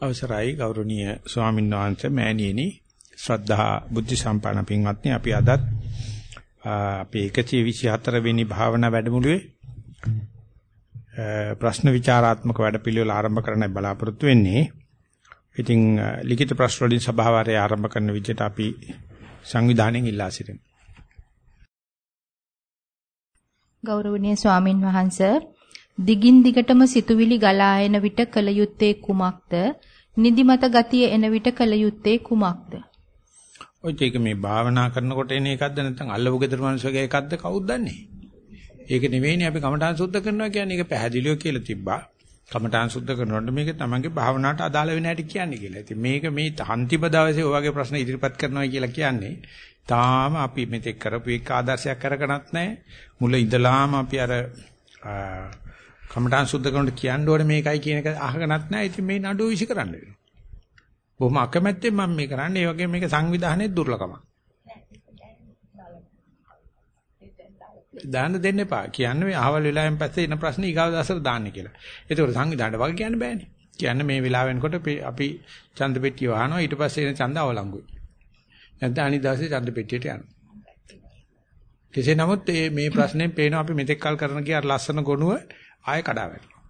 අවසරයි ගෞරවනීය ස්වාමීන් වහන්සේ මෑණියනි ශ්‍රද්ධා බුද්ධ සම්පන්න පින්වත්නි අපි අදත් අපේ 124 වෙනි භාවනා වැඩමුළුවේ ප්‍රශ්න විචාරාත්මක වැඩපිළිවෙල ආරම්භ කරන්න බලාපොරොත්තු වෙන්නේ. ඉතින් ලිඛිත ප්‍රශ්න වලින් සභාවාරය ආරම්භ කරන විදිහට අපි සංවිධානයෙන් ඉල්ලා සිටිමු. ගෞරවනීය ස්වාමින් වහන්සේ දිගින් දිගටම සිතුවිලි ගලා එන විට කල යුත්තේ කුමක්ද? නිදිමත ගතිය එන විට කල යුත්තේ කුමක්ද? ඔය ඒක මේ භාවනා කරනකොට එන එකක්ද නැත්නම් අල්ලපු ගෙදර මිනිස්සුගේ එකක්ද කවුද දන්නේ? ඒක නෙවෙයිනේ අපි කමඨාන් සුද්ධ කරනවා කියන්නේ ඒක පැහැදිලිව කියලා තිබ්බා. කමඨාන් සුද්ධ කරනකොට මේක තමන්ගේ භාවනාවට අදාළ වෙන හැටි කියන්නේ කියලා. ඉතින් මේක මේ අන්තිම දවසේ ඔය වගේ ප්‍රශ්න ඉදිරිපත් කරනවා කියලා කියන්නේ තාම අපි මෙතෙක් කරපු එක ආදර්ශයක් කරගෙනත් නැහැ. මුල ඉඳලාම අපි අර කමඨාන් සුද්ධ කරනකොට කියන්න ඕනේ මේකයි කියන එක අහගෙනත් නැහැ. ඉතින් මේ නඩුව විසි කරන්න වෙනවා. බොහොම අකමැත්තෙන් මම මේ කරන්නේ. ඒ වගේම මේක සංවිධානයේ දුර්ලභමක්. දාන්න දෙන්න එපා. කියන්නේ මේ අහවල් වෙලාවෙන් පස්සේ එන ප්‍රශ්න ඊගාව දවසට දාන්න කියලා. ඒකෝර සංවිධානයට වගේ කියන්න බෑනේ. කියන්නේ මේ වෙලාව වෙනකොට අපි ඡන්ද පෙට්ටිය වහනවා ඊට පස්සේ එන ඡන්ද අවලංගුයි. නැත්නම් අනිත් දවසේ ඡන්ද පෙට්ටියට යනවා. කෙසේ නමුත් මේ ප්‍රශ්නේ පේනවා අපි මෙතෙක් කල් කරන කිය අර ලස්සන ගොනුව ආයෙ කඩා වැටෙනවා.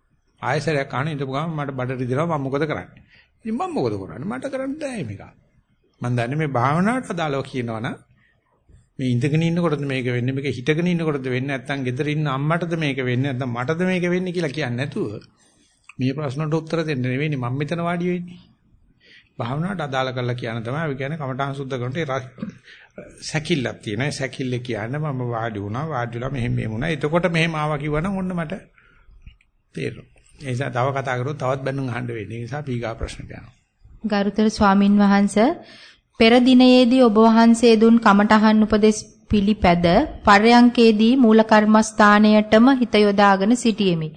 ආයෙසරයක් කහන ඉඳපු ගමන් මට බඩ රිදෙනවා මම මොකද කරන්නේ? ඉතින් මම මොකද කරන්නේ? මට කරන්න බෑ මේක. මම දන්නේ මේ භාවනාවට අදාළව කියනවනම් මේ ඉඳගෙන ඉන්නකොටද මේක වෙන්නේ මේක හිටගෙන ඉන්නකොටද වෙන්නේ නැත්නම් ගෙදර ඉන්න අම්මටද මේක වෙන්නේ නැත්නම් මටද මේක වෙන්නේ කියලා කියන්නේ නැතුව මේ ප්‍රශ්නට උත්තර දෙන්න නෙවෙයි මම මෙතන වාඩි වෙන්නේ. භාවනාවට අදාළ කරලා කියන තමයි අපි කියන්නේ කමඨාන් සුද්ධ කරනට සැකිල්ලක් තියෙනවා. සැකිල්ල කියන්නේ මම වාඩි වුණා වාඩි වෙලා මෙහෙම මෙහෙම වුණා. එතකොට මෙහෙම ආවා කිව්වනම් ඔන්න මට තේරෙනවා. ඒ නිසා තව කතා කරොත් තවත් බැනුම් අහන්න වෙන්නේ. ඒ නිසා පීගා ප්‍රශ්න යනවා. ගරුතර ස්වාමින් වහන්සේ පෙර දිනයේදී ඔබ වහන්සේ දුන් කමඨහන් උපදෙස් පිළිපැද පර්යංකේදී මූල කර්මස්ථානයටම හිත යොදාගෙන සිටියෙමි.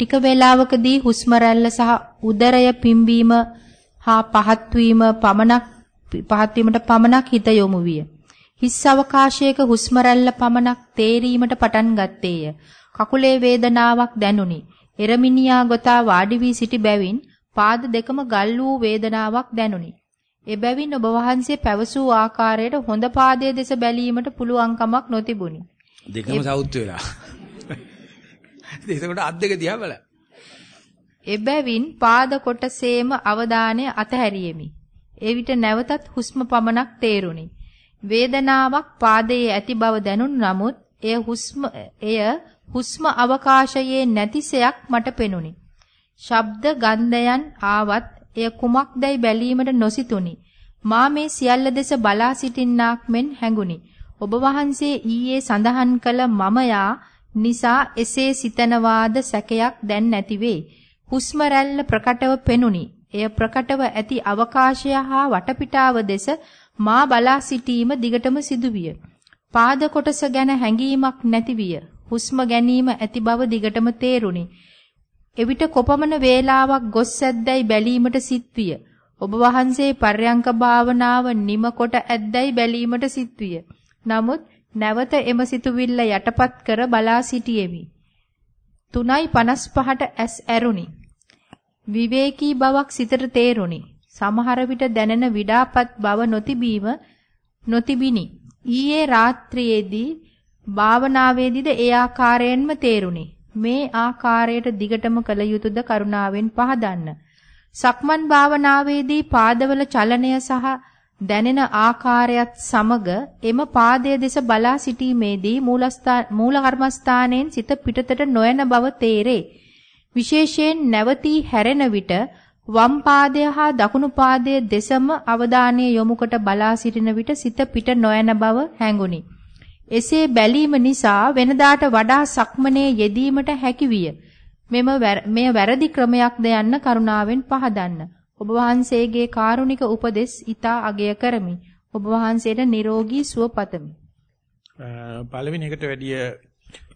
ටික වේලාවකදී හුස්ම සහ උදරය පිම්බීම හා පහත් වීම පමණක් පහත් වීමට පමණක් හිත යොමු විය. හිස් අවකාශයක හුස්ම පමණක් තේරීමට පටන් ගත්තේය. කකුලේ වේදනාවක් දැනුනි. එරමිනියා ගොතා වාඩි වී සිටි බැවින් පාද දෙකම ගල් වූ වේදනාවක් දැනුනි. එබැවින් ඔබ වහන්සේ පැවසූ ආකාරයට හොඳ පාදයේ දෙස බැලීමට පුළුවන් කමක් නොතිබුණි. දෙකම සවුත් වෙලා. ඒකට අත් දෙක දිහා බලන්න. එබැවින් පාද කොටසේම අවධානය අතහැරියෙමි. එවිට නැවතත් හුස්ම පමණක් තේරුණි. වේදනාවක් පාදයේ ඇති බව දැනුන් නමුත් එය හුස්ම එය හුස්ම අවකාශයේ නැතිසයක් මට පෙනුනි. ශබ්ද ගන්ධයන් ආවත් එය කුමක්දයි බැලීමට නොසිතුනි. මා මේ සියල්ල දෙස බලා සිටින්නාක් මෙන් හැඟුනි. ඔබ වහන්සේ ඊයේ සඳහන් කළ මමයා නිසා එසේ සිතනවාද සැකයක් දැන් නැතිවේ. හුස්ම රැල්ල ප්‍රකටව පෙනුනි. එය ප්‍රකටව ඇති අවකාශය හා වටපිටාව දෙස මා බලා සිටීම දිගටම සිදුවිය. පාද කොටස ගැන හැඟීමක් නැති විය. හුස්ම ගැනීම ඇති බව දිගටම තේරුණි. එවිට කොපමණ වේලාවක් ගොස් ඇද්දයි බැලීමට සිත්විය. ඔබ වහන්සේ පර්යංක භාවනාව නිම කොට ඇද්දයි බැලීමට සිත්විය. නමුත් නැවත එම සිතුවිල්ල යටපත් කර බලා සිටියෙමි. 3:55ට ඇස් ඇරුණි. විවේකී බවක් සිතට තේරුණි. සමහර විට දැනෙන විඩාපත් බව නොතිබීම නොතිබිනි. ඊයේ රාත්‍රියේදී භාවනාවේදීද ඒ ආකාරයෙන්ම තේරුණි. මේ ආකාරයට දිගටම කළ යුතුයද කරුණාවෙන් පහදන්න. සක්මන් භාවනාවේදී පාදවල චලනය සහ දැනෙන ආකාරයත් සමග එම පාදයේ දෙස බලා සිටීමේදී මූල කර්මස්ථානයෙන් සිත පිටතට නොයන බව තේරේ. විශේෂයෙන් නැවතී හැරෙන විට වම් පාදය හා දකුණු පාදයේ දෙසම අවධානය යොමු කොට බලා සිටින විට සිත පිට නොයන බව හැඟුනි. එසේ බැලීම නිසා වෙනදාට වඩා සක්මනේ යෙදීමට හැකිවිය. මෙම මෙය වැරදි ක්‍රමයක්ද යන්න කරුණාවෙන් පහදන්න. ඔබ වහන්සේගේ කාරුණික උපදෙස් ඊතා අගය කරමි. ඔබ වහන්සේට නිරෝගී සුව පතමි. පළවෙනි එකට වැඩිය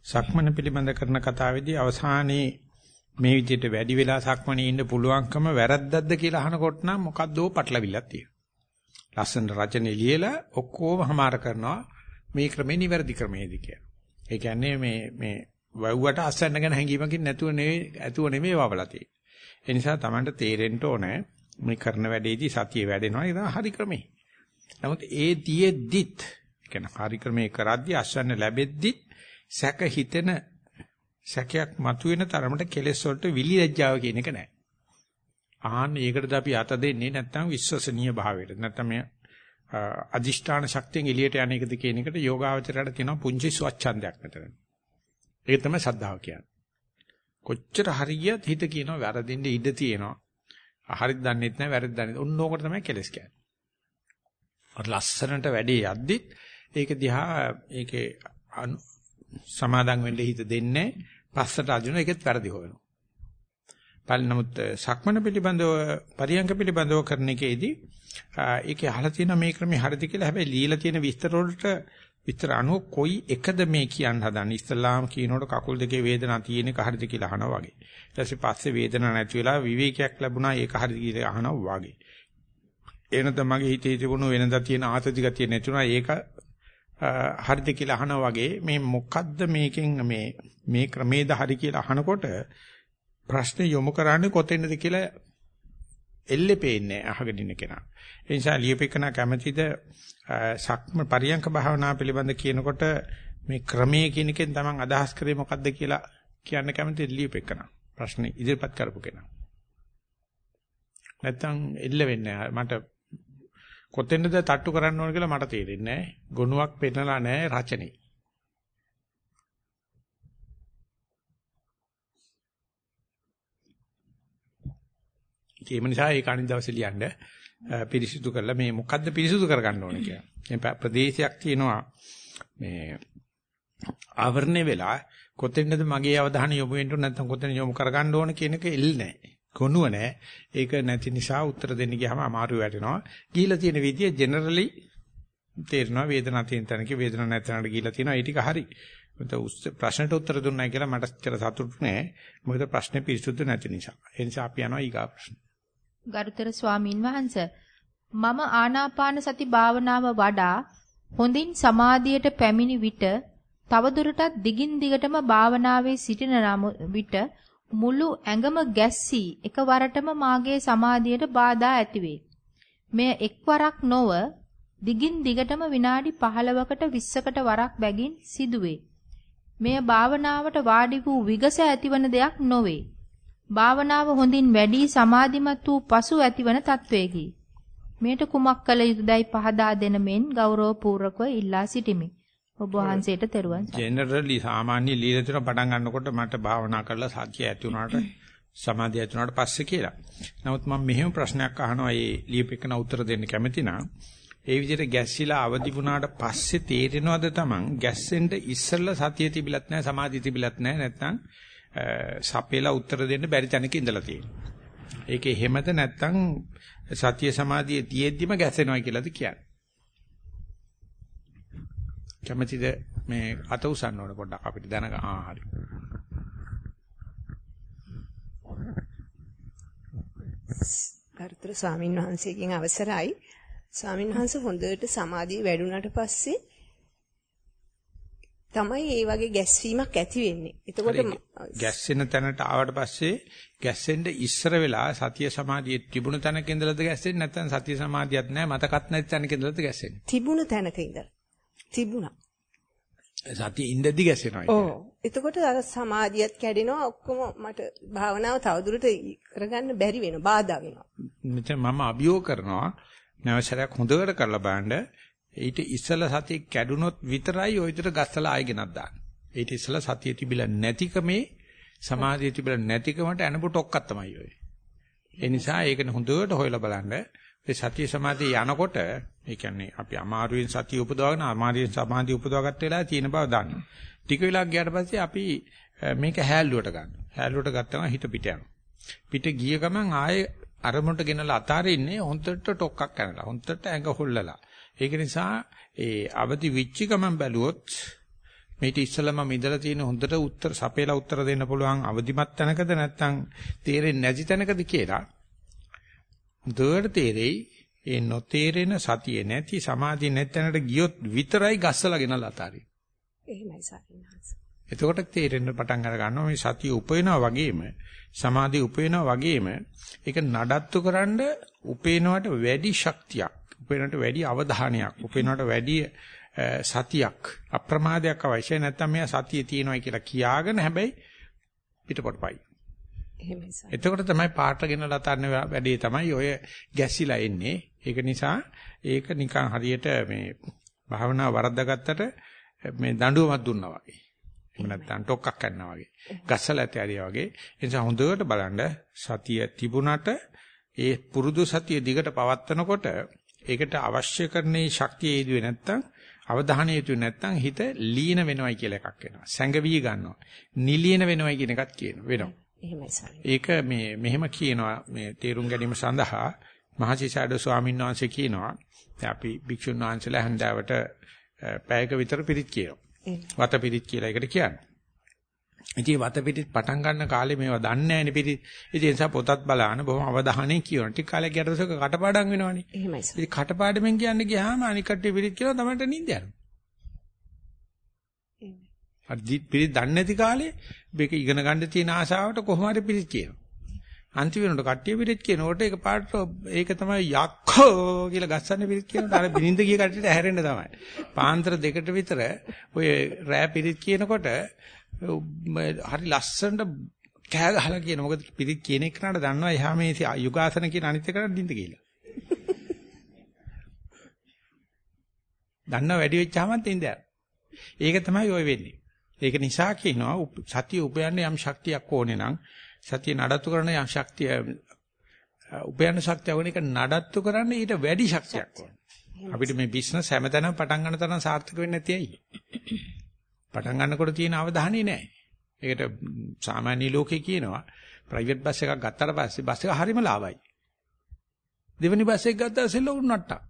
සක්මන පිළිබඳ කරන කතාවේදී අවසානයේ මේ විදිහට වැඩි වෙලා සක්මනේ ඉන්න පුළුවන්කම වැරද්දක්ද කියලා අහනකොට නම් මොකද්දෝ පටලවිල්ලක් තියෙනවා. ලස්සන රචනෙ ලියලා ඔක්කොම හමාර කරනවා මේ ක්‍රමේ නිවැරදි ක්‍රමයේදී කියලා. ඒ කියන්නේ මේ මේ වව්වට අස්සන්න ගැන හැංගීමකින් නැතුව නෙවෙයි ඇතුව නෙවෙයි වවලා තියෙන්නේ. ඒ නිසා Tamanට තේරෙන්න ඕනේ මේ කරන වැඩේදී සතිය වැඩෙනවා ඒක තමයි හරි ක්‍රමේ. නමුත් ඒ දිෙද්දිත් කියන්නේ හරි ක්‍රමේ කරද්දී අස්වැන්න ලැබෙද්දිත් සැක හිතෙන සැකයක් මතුවෙන තරමට කෙලෙස් වලට විලි ලැජ්ජාව කියන එක නැහැ. ආන්න ඒකටද අපි අත දෙන්නේ නැත්නම් විශ්වසනීය භාවයට. නැත්නම් මේ අදිෂ්ඨාන ශක්තියෙන් එළියට යන එකද කියන එකට යෝගාවචරයට තියෙනවා පුංචි ස්වච්ඡන්දයක් මෙතන. ඒක තමයි සද්ධාව කියන්නේ. කොච්චර හරියට හිත කියනවා වැරදින්න ඉඩ තියෙනවා. හරිද දන්නෙත් නැහැ වැරදිද දන්නෙත්. ඔන්න ඕකට තමයි කෙලස් කියන්නේ. අර ලස්සනට වැඩේ යද්දිත් ඒක දිහා ඒකේ සමාදම් වෙන්න හිත දෙන්නේ පස්සට අදින එකෙත් වැරදි හොයනවා. පල් නමුත් සක්මන පිළිබඳව පරියංග පිළිබඳව කරන එකේදී ඒකේ අහලා තියෙන මේ ක්‍රමේ හරිද කියලා හැබැයි লীලා තියෙන විස්තර වලට විතර අනුව කොයි එකද මේ කියන්න හදන්නේ ඉස්ලාම් කියනකොට කකුල් දෙකේ වේදනාවක් තියෙන එක හරිද කියලා අහනවා වගේ. ඊට පස්සේ පස්සේ වේදනාවක් නැති වෙලා විවේකයක් ලැබුණා ඒක හරිද කියලා අහනවා වගේ. එනත මගේ හිතේ තිබුණු වෙනදා තියෙන ආතති ගතිය නැතුණා ඒක හරිද කියලා අහනවා වගේ මේ මොකද්ද මේකෙන් මේ මේ ක්‍රමේද හරි කියලා අහනකොට ප්‍රශ්නේ යොමු කරන්නේ කොතෙන්ද කියලා එල්ලේ පේන්නේ අහගෙන ඉන්න කෙනා. ඒ නිසා ලියපෙකන කැමැතිද සක්ම පරියංක භාවනා පිළිබඳ කියනකොට මේ ක්‍රමයේ කියන එකෙන් තමන් අදහස් කරේ මොකද්ද කියලා කියන්න කැමති ලියපෙකන. ප්‍රශ්නේ ඉදිරිපත් කරපු කෙනා. නැත්තම් එල්ල වෙන්නේ මට කොතෙන්ද තට්ටු කරන්න ඕන කියලා මට තේරෙන්නේ නැහැ. ගොනුවක් පෙන්නලා නැහැ රචනයේ. ඒ නිසා ඒක අනිත් දවසේ ලියන්න පිරිසිදු කරලා මේ මොකද්ද පිරිසිදු කරගන්න ඕනේ කියලා. මේ ප්‍රදේශයක් තියෙනවා මේ ආවරණය වෙලා කොතෙන්ද මගේ අවධානය යොමු වෙන්න ඕන නැත්නම් කොතෙන් යොමු කරගන්න ඕන කියන එක එල් නැහැ. කොනුව නැහැ. ඒක නැති නිසා උත්තර දෙන්න ගියාම අමාරු වැටෙනවා. ගිහිලා තියෙන විදිය ජෙනරලි තේරෙනවා වේදනාව තියෙන තැනක වේදනාවක් නැති තැනකට ගිහිලා තියෙනවා. ඒ ටික හරි. මත ප්‍රශ්නට උත්තර දුන්නයි කියලා මට චර සතුටු නෑ. මොකද ප්‍රශ්නේ පිරිසුදු නැති නිසා. ඒ නිසා අපි යනවා ඊගා ප්‍රශ්න. ගරුතර ස්වාමින් වහන්සේ මම ආනාපාන සති භාවනාව වඩා හොඳින් සමාධියට පැමිණි විට තවදුරටත් දිගින් දිගටම භාවනාවේ සිටින විට මුළු ඇඟම ගැස්සී එකවරටම මාගේ සමාධියට බාධා ඇතිවේ. මෙය එක්වරක් නොව දිගින් දිගටම විනාඩි 15කට 20කට වරක් බැගින් සිදුවේ. මෙය භාවනාවට වාඩි වූ විගස ඇතිවන දෙයක් නොවේ. භාවනාව හොඳින් වැඩි සමාධිමත් වූ පසු ඇතිවන තත්වයකි. මේට කුමක් කළ යුතුදයි පහදා දෙන මෙන් ගෞරවපූර්වකව ඉල්ලා සිටිමි. ඔබ වහන්සේට තෙරුවන් ජෙනරලි සාමාන්‍ය ලීලතර පටන් ගන්නකොට මට භාවනා කරලා සතිය ඇති වුණාට සමාධිය ඇති වුණාට පස්සේ කියලා. නමුත් මම මෙහෙම ප්‍රශ්නයක් අහනවා ඒ ලියපෙකන උත්තර දෙන්න කැමති නම් ඒ විදිහට ගැස්සිලා අවදි වුණාට පස්සේ තේරෙනවද Taman ගැස්සෙන්න ඉස්සෙල්ලා සතිය තිබිලත් නැහැ සමාධිය තිබිලත් නැහැ නැත්නම් සපේලා උත්තර දෙන්න බැරි තැනක ඉඳලා තියෙනවා. ඒකේ හැමත නැත්තම් සතිය සමාධිය තියෙද්දිම ගැසෙනවා කියලාද කියන්නේ. කැමැතිද මේ අත උසන්න ඕන පොඩ්ඩක් අපිට දැනග ආ හරි. කරුතර ස්වාමින් වහන්සේගෙන් අවසරයි. ස්වාමින් වහන්සේ හොඳට සමාධිය වැඩුණාට පස්සේ තමයි ඒ වගේ ගැස්වීමක් ඇති වෙන්නේ. එතකොට ගැස්සෙන තැනට ආවට පස්සේ ගැස්සෙන්න ඉස්සර වෙලා සතිය සමාධිය තිබුණ තැනක ඉඳලාද ගැස්සෙන්නේ නැත්නම් සතිය සමාධියක් නැහැ මතකත් නැති තැනක ඉඳලාද ගැස්සෙන්නේ? තිබුණ තැනක ඉඳලා. තිබුණා. සතිය ඉඳද්දි ගැස්සෙනවා. ඔව්. එතකොට අර සමාධියත් කැඩෙනවා ඔක්කොම මට භාවනාව තවදුරට කරගන්න බැරි වෙනවා බාධා වෙනවා. මම අභියෝග කරනවා නැවසරයක් හොඳට කරලා බලන්න ඊට ඉස්සලා සතිය කැඩුනොත් විතරයි ওই විතර ගස්සලා ආයෙ ගෙනත් දාන්න. ඊට ඉස්සලා සතිය තිබිලා නැතිකමේ සමාධිය තිබිලා නැතිකමට අනපු ටොක්කක් තමයි ඔය. ඒ නිසා ඒක හොඳට හොයලා බලන්න. ඒ සතිය සමාධිය යනකොට ඒ කියන්නේ අපි අමාරුවෙන් සතිය උපදවගෙන අමාරුවෙන් සමාධිය උපදවාගත්ත වෙලාවේ තියෙන බව දන්න. ටික වෙලාවක් ගියාට පස්සේ අපි මේක හැල්ලුවට ගන්න. හැල්ලුවට ගත්තම හිත පිට යනවා. පිට ගිය ගමන් ආයේ අරමුණට ගෙනලා අතාරින්නේ හොන්දට ටොක්කක් කරනවා. හොන්දට ඇඟ හොල්ලලා. ඒක නිසා ඒ අවදි විච්ච ගමන් බැලුවොත් මේක ඉස්සලම මිදලා තියෙන හොඳට උත්තර සපේලා උත්තර දෙන්න පුළුවන් අවදිමත් තැනකද නැත්නම් තේරෙන්නේ නැති තැනකද කියලා දුවට තේරෙයි ඒ නොතේරෙන සතිය නැති සමාධිය නැති තැනකට ගියොත් විතරයි ගස්සලා ගෙනලා අතාරින්. එහෙමයි සාරිනාස්. එතකොට තේරෙන්න පටන් අර ගන්නවා මේ සතිය උපයනවා වගේම සමාධිය උපයනවා වගේම ඒක නඩත්තු කරන්න උපේනවට වැඩි ශක්තියක් උපේනවට වැඩි අවධානයක් උපේනවට වැඩි සතියක් අප්‍රමාදයක් අවශ්‍යයි නැත්නම් මෙයා සතියේ තියෙනවයි කියලා කියාගෙන හැබැයි පිටපොට පයි. එහෙමයි සර්. එතකොට තමයි පාට ගෙනලා තන්න වැඩේ තමයි ඔය ගැසිලා එන්නේ. ඒක නිසා ඒක නිකන් හරියට මේ භාවනා වරද්දාගත්තට මේ දඬුවමක් දුන්නා වගේ. එහෙම නැත්නම් ටොක්ක්ක් කරනවා වගේ. ගස්සලා ඇතිරියා වගේ. ඒ නිසා හොඳට බලන්න සතිය තිබුණට ඒ පුරුදු සතිය දිගට පවත්නකොට ඒකට අවශ්‍ය කරන්නේ ශක්තිය යෙදුවේ නැත්නම් අවධානය යොමු නැත්නම් හිත ලීන වෙනවයි කියලා එකක් වෙනවා. සැඟවි ගන්නවා. නිලීන වෙනවයි කියන එකක් කියනවා. වෙනවා. එහෙමයි සර්. ඒක මේ මෙහෙම කියනවා මේ තේරුම් ගැනීම සඳහා මහසිසාරද ස්වාමීන් වහන්සේ කියනවා අපි භික්ෂුන් වහන්සේලා හන්දාවට පැයක විතර පිරිත් කියනවා. වත පිරිත් කියලා එකට කියන්නේ. ඉතින් වත පිරිත් පටන් ගන්න කාලේ මේවා දන්නේ නැහැනේ පිරිත්. ඉතින් ඒ නිසා පොතත් බලන බොහොම අවධානයෙන් කියනවා. ටික කාලයක් ගියට පස්සේ කටපාඩම් වෙනවනේ. එහෙමයි සර්. ඉතින් කටපාඩමෙන් කියන්නේ ගියාම අනික් කට්ටිය පිරිත් කියනවා තමයි නිින්ද යනවා. හරි පිරිත් දන්නේ නැති කාලේ මේක ඉගෙන ගන්න තියෙන ආශාවට කොහොම හරි පිරිත් කියනවා. අන්තිම වෙනකොට කට්ටිය පිරිත් කියනකොට ඒක පාට ඒක තමයි යක්ඛෝ කියලා ගස්සන්නේ පිරිත් කියනකොට අර බිනින්ද ගිය කට්ටියට ඇහැරෙන්න තමයි. පාන්තර දෙකට විතර ඔය රෑ පිරිත් කියනකොට හරි ලස්සනට කෑ ගහලා කියන මොකද පිරිත් කියන එක නට දන්නවා එහා මේ යුගාසන කියන අනිත් එකට නිින්ද කියලා. දන්නව වැඩි වෙච්චාම තින්ද ඒක තමයි ඔය වෙන්නේ. ඒක නිසා කියනවා සතිය උපයන්න යම් ශක්තියක් ඕනේ නම් සතිය නඩත්තු කරන යම් ශක්තිය උපයන්න ශක්තිය වුණ එක නඩත්තු කරන්න ඊට වැඩි ශක්තියක් ඕනේ. අපිට මේ බිස්නස් හැමතැනම පටන් ගන්න තරම් සාර්ථක වෙන්නේ නැති ඇයි? පටන් ගන්නකොට තියෙන අවධානය නැහැ. ඒකට සාමාන්‍ය ලෝකේ කියනවා ප්‍රයිවට් බස් එකක් ගත්තාට පස්සේ බස් එක හරිම ලාභයි. දෙවෙනි බස් එක ගත්තා සෙල්ල උන්නට්ටා.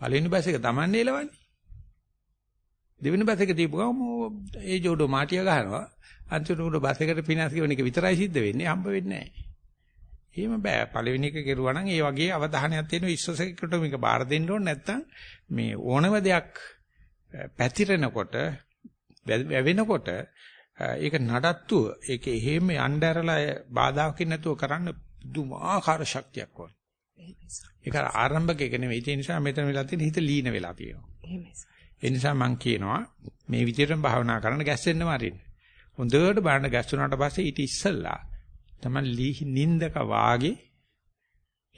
පළවෙනි බස් එක Taman එලවන්නේ. දෙවෙනි බස් එක දීපු ගමන් ඒ ජෝඩෝ මාටිය ගහනවා. අන්තිමට උඩ බස් එකට ෆිනාන්ස් ගෙවන එක විතරයි සිද්ධ වෙන්නේ. හම්බ වෙන්නේ නැහැ. එහෙම බෑ. පළවෙනි එක කෙරුවා නම් ඒ වගේ අවධානයක් තියෙන විශ්වාසයකට මේක බාර දෙන්න ඕනේ නැත්නම් මේ ඕනම දෙයක් පැතිරෙනකොට වැවෙනකොට ඒක නඩත්තුව ඒක එහෙම යnderලා බාධාකින් නැතුව කරන්න දුමාකාර ශක්තියක් ඕනේ. ඒක ආරම්භක එක නෙවෙයි. ඒ නිසා මෙතන වෙලා තියෙන හිත ලීන වෙලා තියෙනවා. එහෙමයි. ඒ නිසා මම කියනවා මේ විදිහටම භාවනා කරන්න ගැස්සෙන්න මාරින්න. හොඳට බලන්න ගැස්සුනාට පස්සේ ඊට ඉස්සල්ලා තමයි නින්දක වාගේ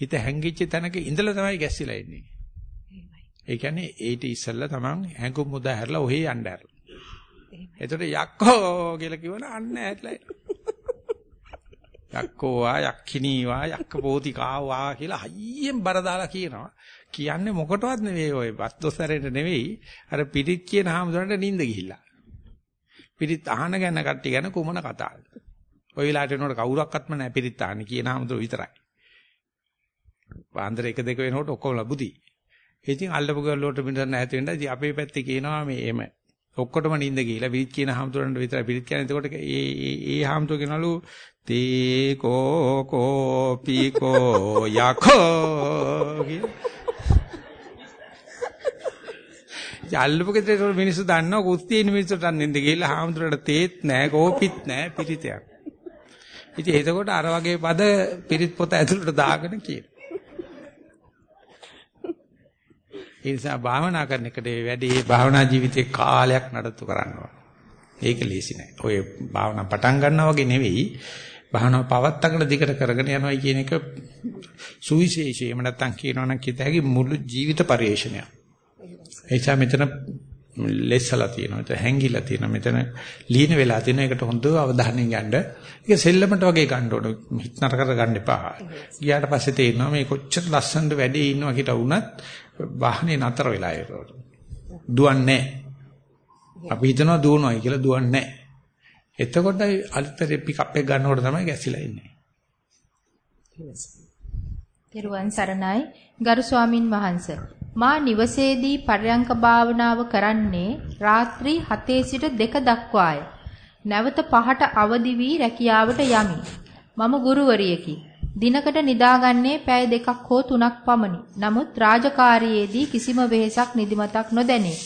හිත හැංගිච්ච තැනක ඉඳලා තමයි ගැස්සිලා ඉන්නේ. ඒ කියන්නේ ඊට ඉස්සල්ලා තමන් හැඟුම් මුදා හැරලා ඔහේ යන්න ඇරලා. එතකොට යක්කෝ කියලා කිව්වන අන්න ඇట్లా. යක්කෝ වා යක්ඛිනී වා යක්කපෝතිකා වා කියලා හයියෙන් බර දාලා කියනවා. කියන්නේ මොකටවත් නෙවෙයි ඔය වස්තොසරේට නෙවෙයි අර පිටිත් කියන හාමුදුරන්ට නිින්ද ගිහිල්ලා. පිටිත් අහන ගැන කට්ටිය ගැන කුමන කතාවද? ඔය වෙලාවට එනකොට කවුරක්වත්ම නැහැ පිටිත් අහන්නේ කියන හාමුදුර විතරයි. වාන්දර එක දෙක වෙනකොට ඔක්කොම ලබුදි. ඉතින් අල්ලපු ගල්ලෝට මිනිස්සු නැති වෙන්න ඉතින් අපේ පැත්තේ කියනවා මේ එම ඔක්කොටම නිින්ද ගිහිලා පිරිත් කියන හාමුදුරන්ට විතරයි පිරිත් කියන්නේ. එතකොට ඒ ඒ ඒ හාමුදුර කියනලු තේ කෝ කෝපි කෝ යකෝ කිය. ජල්ලපු ගෙදර මිනිස්සු දන්නවා කුස්තියේ මිනිස්සුන්ට නිින්ද ගිහිලා හාමුදුරන්ට තේත් නැහැ කෝපිත් නැහැ පිරිතයක්. ඉතින් එතකොට අර වගේ පද පිරිත් පොත ඇතුළට දාගෙන කියන. ඒ නිසා භාවනා කරන එකට වැඩි භාවනා ජීවිතේ කාලයක් නඩත්තු කරනවා. ඒක ලේසි නෑ. ඔය භාවනා පටන් ගන්නවා වගේ නෙවෙයි. භාවනාව පවත්තකට දිගට කරගෙන යනවා කියන එක සුවිශේෂී. එහෙම නැත්නම් කියනවා නම් කිත හැකි මුළු ජීවිත පරිශ්‍රණයක්. එයිසා මෙතන ලෙස්සලා තියෙනවා. මෙතන හැංගිලා තියෙනවා. මෙතන ලීන වෙලා තියෙනවා. ඒකට හොඳ අවධානයෙන් ගන්න. ඒක සෙල්ලමට වගේ ගන්න ඕන. හිත නතර කර ගන්න එපා. ගියාට පස්සේ තේරෙනවා මේ කොච්චර ලස්සනට වැඩේ ඉන්නවා කියලා වුණත් වාහනේ නතර වෙලා ඒකට. දුවන්නේ අපි හිතනවා දුවනවායි කියලා දුවන්නේ එතකොටයි අලුතේ පිකප් එක ගන්නකොට තමයි ගැසිලා ඉන්නේ. තෙරුවන් සරණයි ගරු ස්වාමින් වහන්සේ මා නිවසේදී පරයන්ක භාවනාව කරන්නේ රාත්‍රී 7 සිට 2 දක්වාය. නැවත පහට අවදි වී රැකියාවට යමි. මම ගුරුවරියකි. දිනකට නිදාගන්නේ පැය දෙකක් හෝ තුනක් පමණි. නමුත් රාජකාරියේදී කිසිම වෙහෙසක් නිදිමතක් නොදැනේ.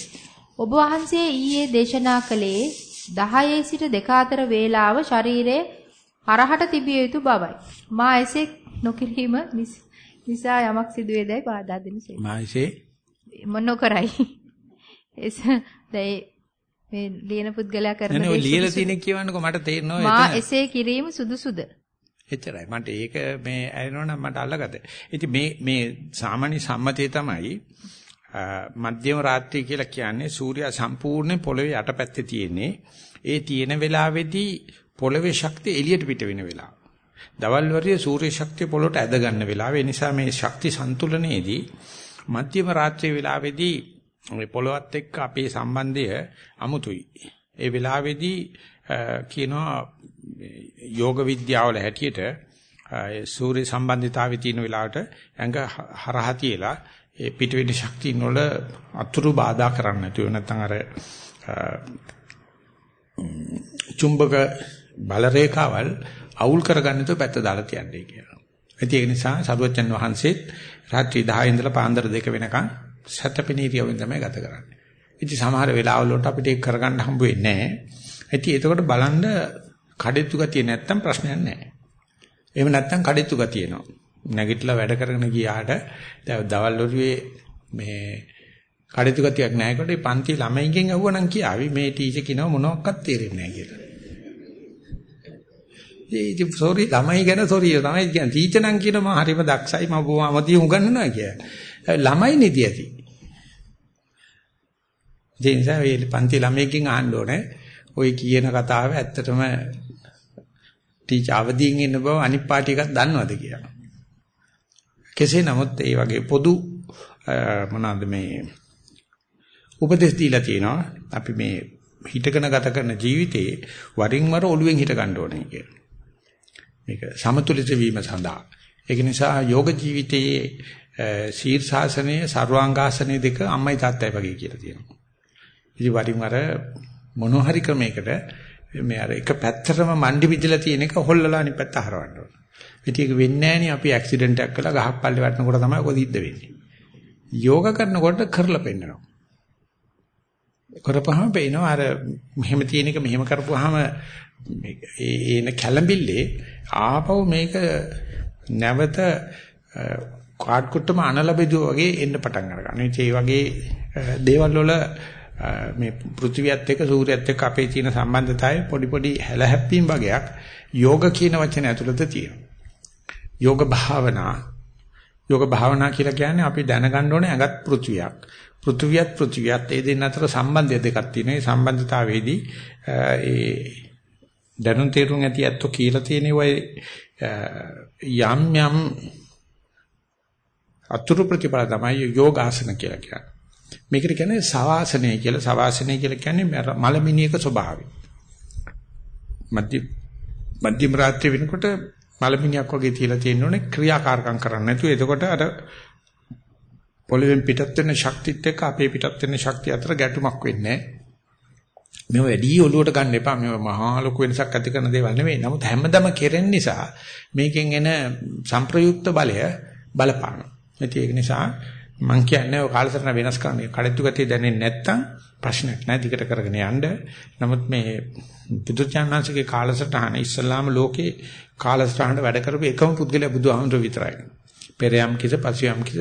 ඔබ වහන්සේ ඊයේ දේශනා කළේ 10 සිට 2 අතර වේලාව ශරීරයේ හරහට තිබිය යුතු බවයි. මා එසේ නොකිරීම නිසා යමක් සිදු වේදයි පාදා දෙනසේ. මා එසේ මොනකරයි. එස දැයි මේ ලියන පුද්ගලයා කරන දේ. නේ ඔය ලියලා තියෙන කියවන්නකො මට තේරෙනවා. මා එසේ කිරීම සුදුසුද? එච්චරයි. මට ඒක මේ ඇරෙනවනම් මට අල්ලගත. ඉතින් මේ මේ සාමාන්‍ය සම්මතය තමයි මධ්‍යම රාත්‍රිය කියලා කියන්නේ සූර්යයා සම්පූර්ණ පොළවේ යටපැත්තේ තියෙන්නේ. ඒ තියෙන වෙලාවේදී පොළවේ ශක්තිය එළියට පිට වෙන වෙලාව. දවල් වරුවේ සූර්ය ශක්තිය පොළොට ඇද ගන්න වෙලාව. ඒ නිසා මේ ශක්ති සන්තුලනයේදී මධ්‍යම රාත්‍රියේ වෙලාවේදී මේ පොළොවත් එක්ක අපේ සම්බන්ධය අමුතුයි. ඒ වෙලාවේදී කියනවා යෝග විද්‍යාවල හැටියට සූර්ය සම්බන්ධිතාවේ තියෙන වෙලාවට ඇඟ හරහා තියලා ඒ පිටවෙන ශක්තියන වල අතුරු බාධා කරන්න නැතුව නැත්නම් අර චුම්බක බල රේඛාවල් අවුල් කරගන්න තු පැත්ත දාලා තියන්නේ කියලා. ඒක නිසා සරුවචන් වහන්සේත් රාත්‍රී 10 ඉඳලා පාන්දර 2 වෙනකන් සතපිනීරියවෙන් තමයි ගත කරන්නේ. ඉතින් සමහර වෙලාවල වලට අපිට ඒක කරගන්න හම්බ වෙන්නේ නැහැ. ඉතින් එතකොට බලන්න කඩਿੱතු ගතිය නැත්තම් ප්‍රශ්නයක් නැහැ. එහෙම නැත්තම් කඩਿੱතු ගතිය එනවා. නැගිටලා වැඩ කරගෙන ගියාට දවල් වරුවේ මේ කඩਿੱතු ගතියක් නැහැකොට පන්ති ළමයින්ගෙන් අහුවනම් කියාවි මේ ටීචර් කියනවා මොනවත් තේරෙන්නේ නැහැ කියලා. ඉතින් සෝරි ළමයි ගැන සෝරි තමයි කියන්නේ ටීචර් නම් කියනවා හරිම දක්ෂයි මම බොහොම අමතිය උගන්වනවා කියලා. ළමයි නිදි ඇති. ඒ නිසා මේ පන්ති ළමයිකින් අහන්න ඕනේ ওই කියන කතාව ඇත්තටම ටීචර් අවදීන් ඉන්න බව අනිත් පාටි එකක් දන්නවද කියලා. කෙසේ නමුත් ඒ වගේ පොදු මොනවාද මේ උපදෙස් දීලා තියෙනවා අපි මේ හිතගෙන ගත කරන ජීවිතේ වරින් වර ඔළුවෙන් හිට ගන්න ඕනේ කියලා. මේක සමතුලිත වීම සඳහා. ඒක නිසා යෝග ජීවිතයේ ශීර්ෂාසනයේ සර්වාංගාසනයේ දෙක අම්මයි තාත්තයි වගේ කියලා තියෙනවා. ඉතින් වරින් වර මොන හරි ක්‍රමයකට මේ අර එක පැත්තටම මණ්ඩි විදලා තියෙන එක හොල්ලලා අනිත් පැත්ත හරවන්න ඕන. ඉතින් ඒක වෙන්නේ නැහෙනි අපි ඇක්සිඩන්ට් එකක් කළා ගහක් පල්ලේ වැටෙනකොට තමයි ඔක සිද්ධ වෙන්නේ. යෝග කරනකොට කරලා පෙන්නනවා. කරපුවාම පේනවා අර මෙහෙම තියෙන එක මෙහෙම කරපුවාම ඒ එන කැළඹිල්ලේ ආපහු මේක නැවත කාඩ් කුට්ටම අනල බෙදුවා වගේ එන්න පටන් අරගන්නවා. ඒ වගේ දේවල් වල මේ පෘථිවියත් එක්ක සූර්යයත් එක්ක අපේ තියෙන සම්බන්ධතාවය පොඩි පොඩි හැලහැප්පීම් වගේක් යෝග කියන වචනේ ඇතුළත තියෙනවා. යෝග භාවනා යෝග භාවනා කියලා කියන්නේ අපි දැනගන්න ඕනේ ඇඟත් පෘථිවියක්. පෘථිවියත් පෘථිවියත් ඒ දෙන්න අතර සම්බන්ධය දෙකක් තියෙනවා. මේ සම්බන්ධතාවයේදී ඒ දැනුම් තේරුම් ඇති ඇත්තෝ කියලා තියෙන ඔය යම් යම් අතුරු ප්‍රතිපල තමයි යෝගාසන කියලා කියන්නේ. මේකට කියන්නේ සවාසනය කියලා. සවාසනය කියලා කියන්නේ මලමිනියක ස්වභාවය. මධ්‍ය මධ්‍යම රාත්‍රිය වෙනකොට මලමිනියක් වගේ තියලා තියෙන්න ඕනේ ක්‍රියාකාරකම් කරන්නේ. නැතුව එතකොට අර පොළවෙන් පිටත් වෙන ශක්තිත් එක්ක අපේ පිටත් වෙන ශක්තිය අතර ගැටුමක් වෙන්නේ මේව වැඩි ඔලුවට ගන්න එපා. මේව මහා ලොකු වෙනසක් ඇති කරන දේවල් නෙවෙයි. නමුත් හැමදම කෙරෙන නිසා මේකෙන් එන සංප්‍රයුක්ත බලය බලපානවා. ඒක නිසා මම කියන්නේ ඔය කාලසටහන වෙනස් කරන්න කඩਿੱතු ගතිය දැනෙන්නේ නැත්තම් ප්‍රශ්නයක් නෑ. දිගට කරගෙන යන්න. නමුත් මේ බුදුචානන්සේගේ කාලසටහන ඉස්ලාම ලෝකේ කාලසටහනට වැඩ කරපු එකම පුද්ගලයා බුදුහාමුදුරුවෝ විතරයි. පෙරයම් කිස පසුයම් කිස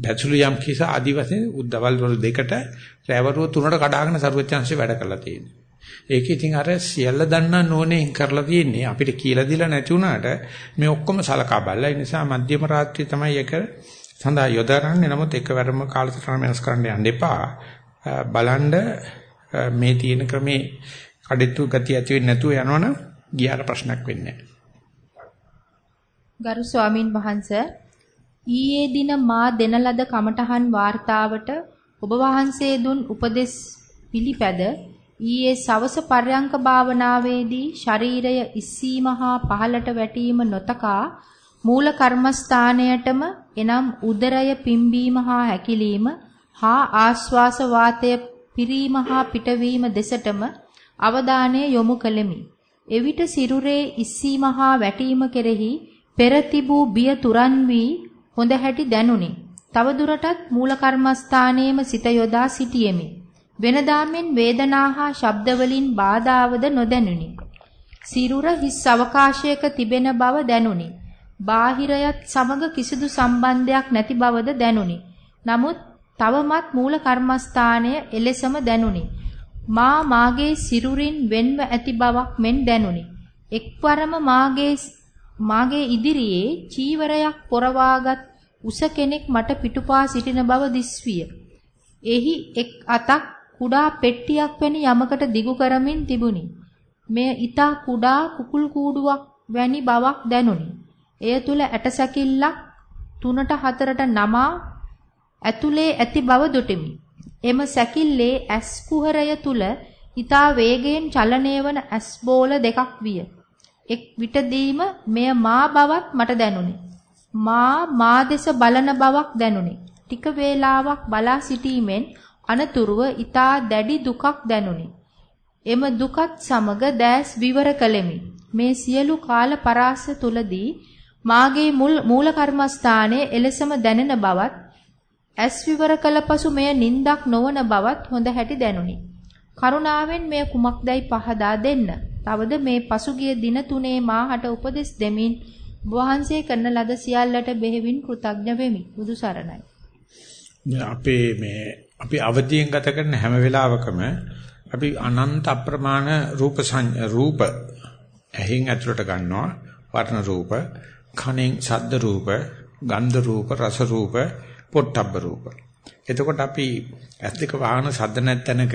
පැචුළු යම් කිස ආදි වශයෙන් උද්දවල් වල දෙකට රැවරුව තුනට කඩාගෙන සරුවචාන්සේ වැඩ කරලා තියෙනවා. ඒක ඉතින් අර සියල්ල දන්නා නෝනේ කරලා තියෙන්නේ. අපිට කියලා දීලා නැති වුණාට මේ ඔක්කොම සලකා බලලා ඒ නිසා මධ්‍යම රාත්‍රියේ තමයි ඒක සඳහා යොදාගන්නේ. නමුත් එකවරම කාලසටහන වෙනස් කරන්න යන්න එපා. බලන්න මේ තියෙන ක්‍රමේ කඩਿੱතු ගතිය ඇති වෙන්නේ නැතුව යනවනම් ගියාට ප්‍රශ්නයක් වෙන්නේ ගරු ස්වාමින් වහන්සේ ඊයේ දින මා දෙන ලද කමඨහන් වார்த்தාවට ඔබ වහන්සේ දුන් උපදෙස් පිළිපැද ඊයේ සවස පර්යංක භාවනාවේදී ශරීරය ඉස්සීම හා පහළට වැටීම නොතකා මූල කර්මස්ථානයටම එනම් උදරය පිම්බීම හා හැකිලිම හා ආශ්වාස වාතය පිරීම හා පිටවීම දෙසටම අවධානය යොමු කළෙමි. එවිට සිරුරේ ඉස්සීම හා වැටීම කෙරෙහි පෙර තිබූ බිය තුරන් වී හොඳ හැටි දැනුනි. තව දුරටත් මූල කර්මස්ථානයේම සිත යොදා සිටියෙමි. වෙනදාමෙන් වේදනා හා ශබ්ද වලින් බාධාවද නොදැනුනි. සිරුර හිස් අවකාශයක තිබෙන බව දැනුනි. බාහිරයත් සමග කිසිදු සම්බන්ධයක් නැති බවද දැනුනි. නමුත් තවමත් මූල කර්මස්ථානය එලෙසම දැනුනි. මා මාගේ සිරුරින් වෙන්ව ඇති බවක් මෙන් දැනුනි. එක්වරම මාගේ මාගේ ඉදිරියේ චීවරයක් පොරවාගත් උස කෙනෙක් මට පිටුපා සිටින බව දිස්විය. එහි එක් අතක් කුඩා පෙට්ටියක් වැනි යමකට දිගු කරමින් තිබුණි. මෙය ඊතා කුඩා කුකුල් කූඩුවක් වැනි බවක් දැනුනි. එය තුල ඇටසැකිල්ලක් 3ට 4ට නමා ඇතුලේ ඇති බව දුටිමි. එම සැකිල්ලේ ඇස් කුහරය තුල ඊතා වේගයෙන් චලනය වන ඇස් බෝල දෙකක් විය. එක් විටදීම මෙය මා බවත් මට දැනුනි. මා මා දෙස බලන බවක් දැනුනි. ටික වේලාවක් බලා සිටීමෙන් අනතුරුව ඊතා දැඩි දුකක් දැනුනි. එම දුකත් සමග දැස් විවර කළෙමි. මේ සියලු කාල පරාස තුලදී මාගේ මුල් මූල කර්මස්ථානයේ එලෙසම දැනෙන බවත් ඇස් විවර කළ පසු මෙය නින්දක් නොවන බවත් හොඳ හැටි දැනුනි. කරුණාවෙන් මෙය කුමක්දයි පහදා දෙන්න. තවද මේ පසුගිය දින තුනේ මාහට උපදෙස් දෙමින් වහන්සේ කරන ලද සියල්ලට බෙහෙවින් කෘතඥ වෙමි. බුදු සරණයි. අපේ මේ අපි අවදියෙන් ගත කරන හැම වෙලාවකම අපි අනන්ත අප්‍රමාණ රූප රූප ඇහෙන් ඇතුළට ගන්නවා. වර්ණ රූප කනෙන් ශබ්ද රූප ගන්ධ රූප රස රූප පොට්ටබ්බ රූප. එතකොට අපි ඇස් දෙක වහන ශබ්ද නැත්තනක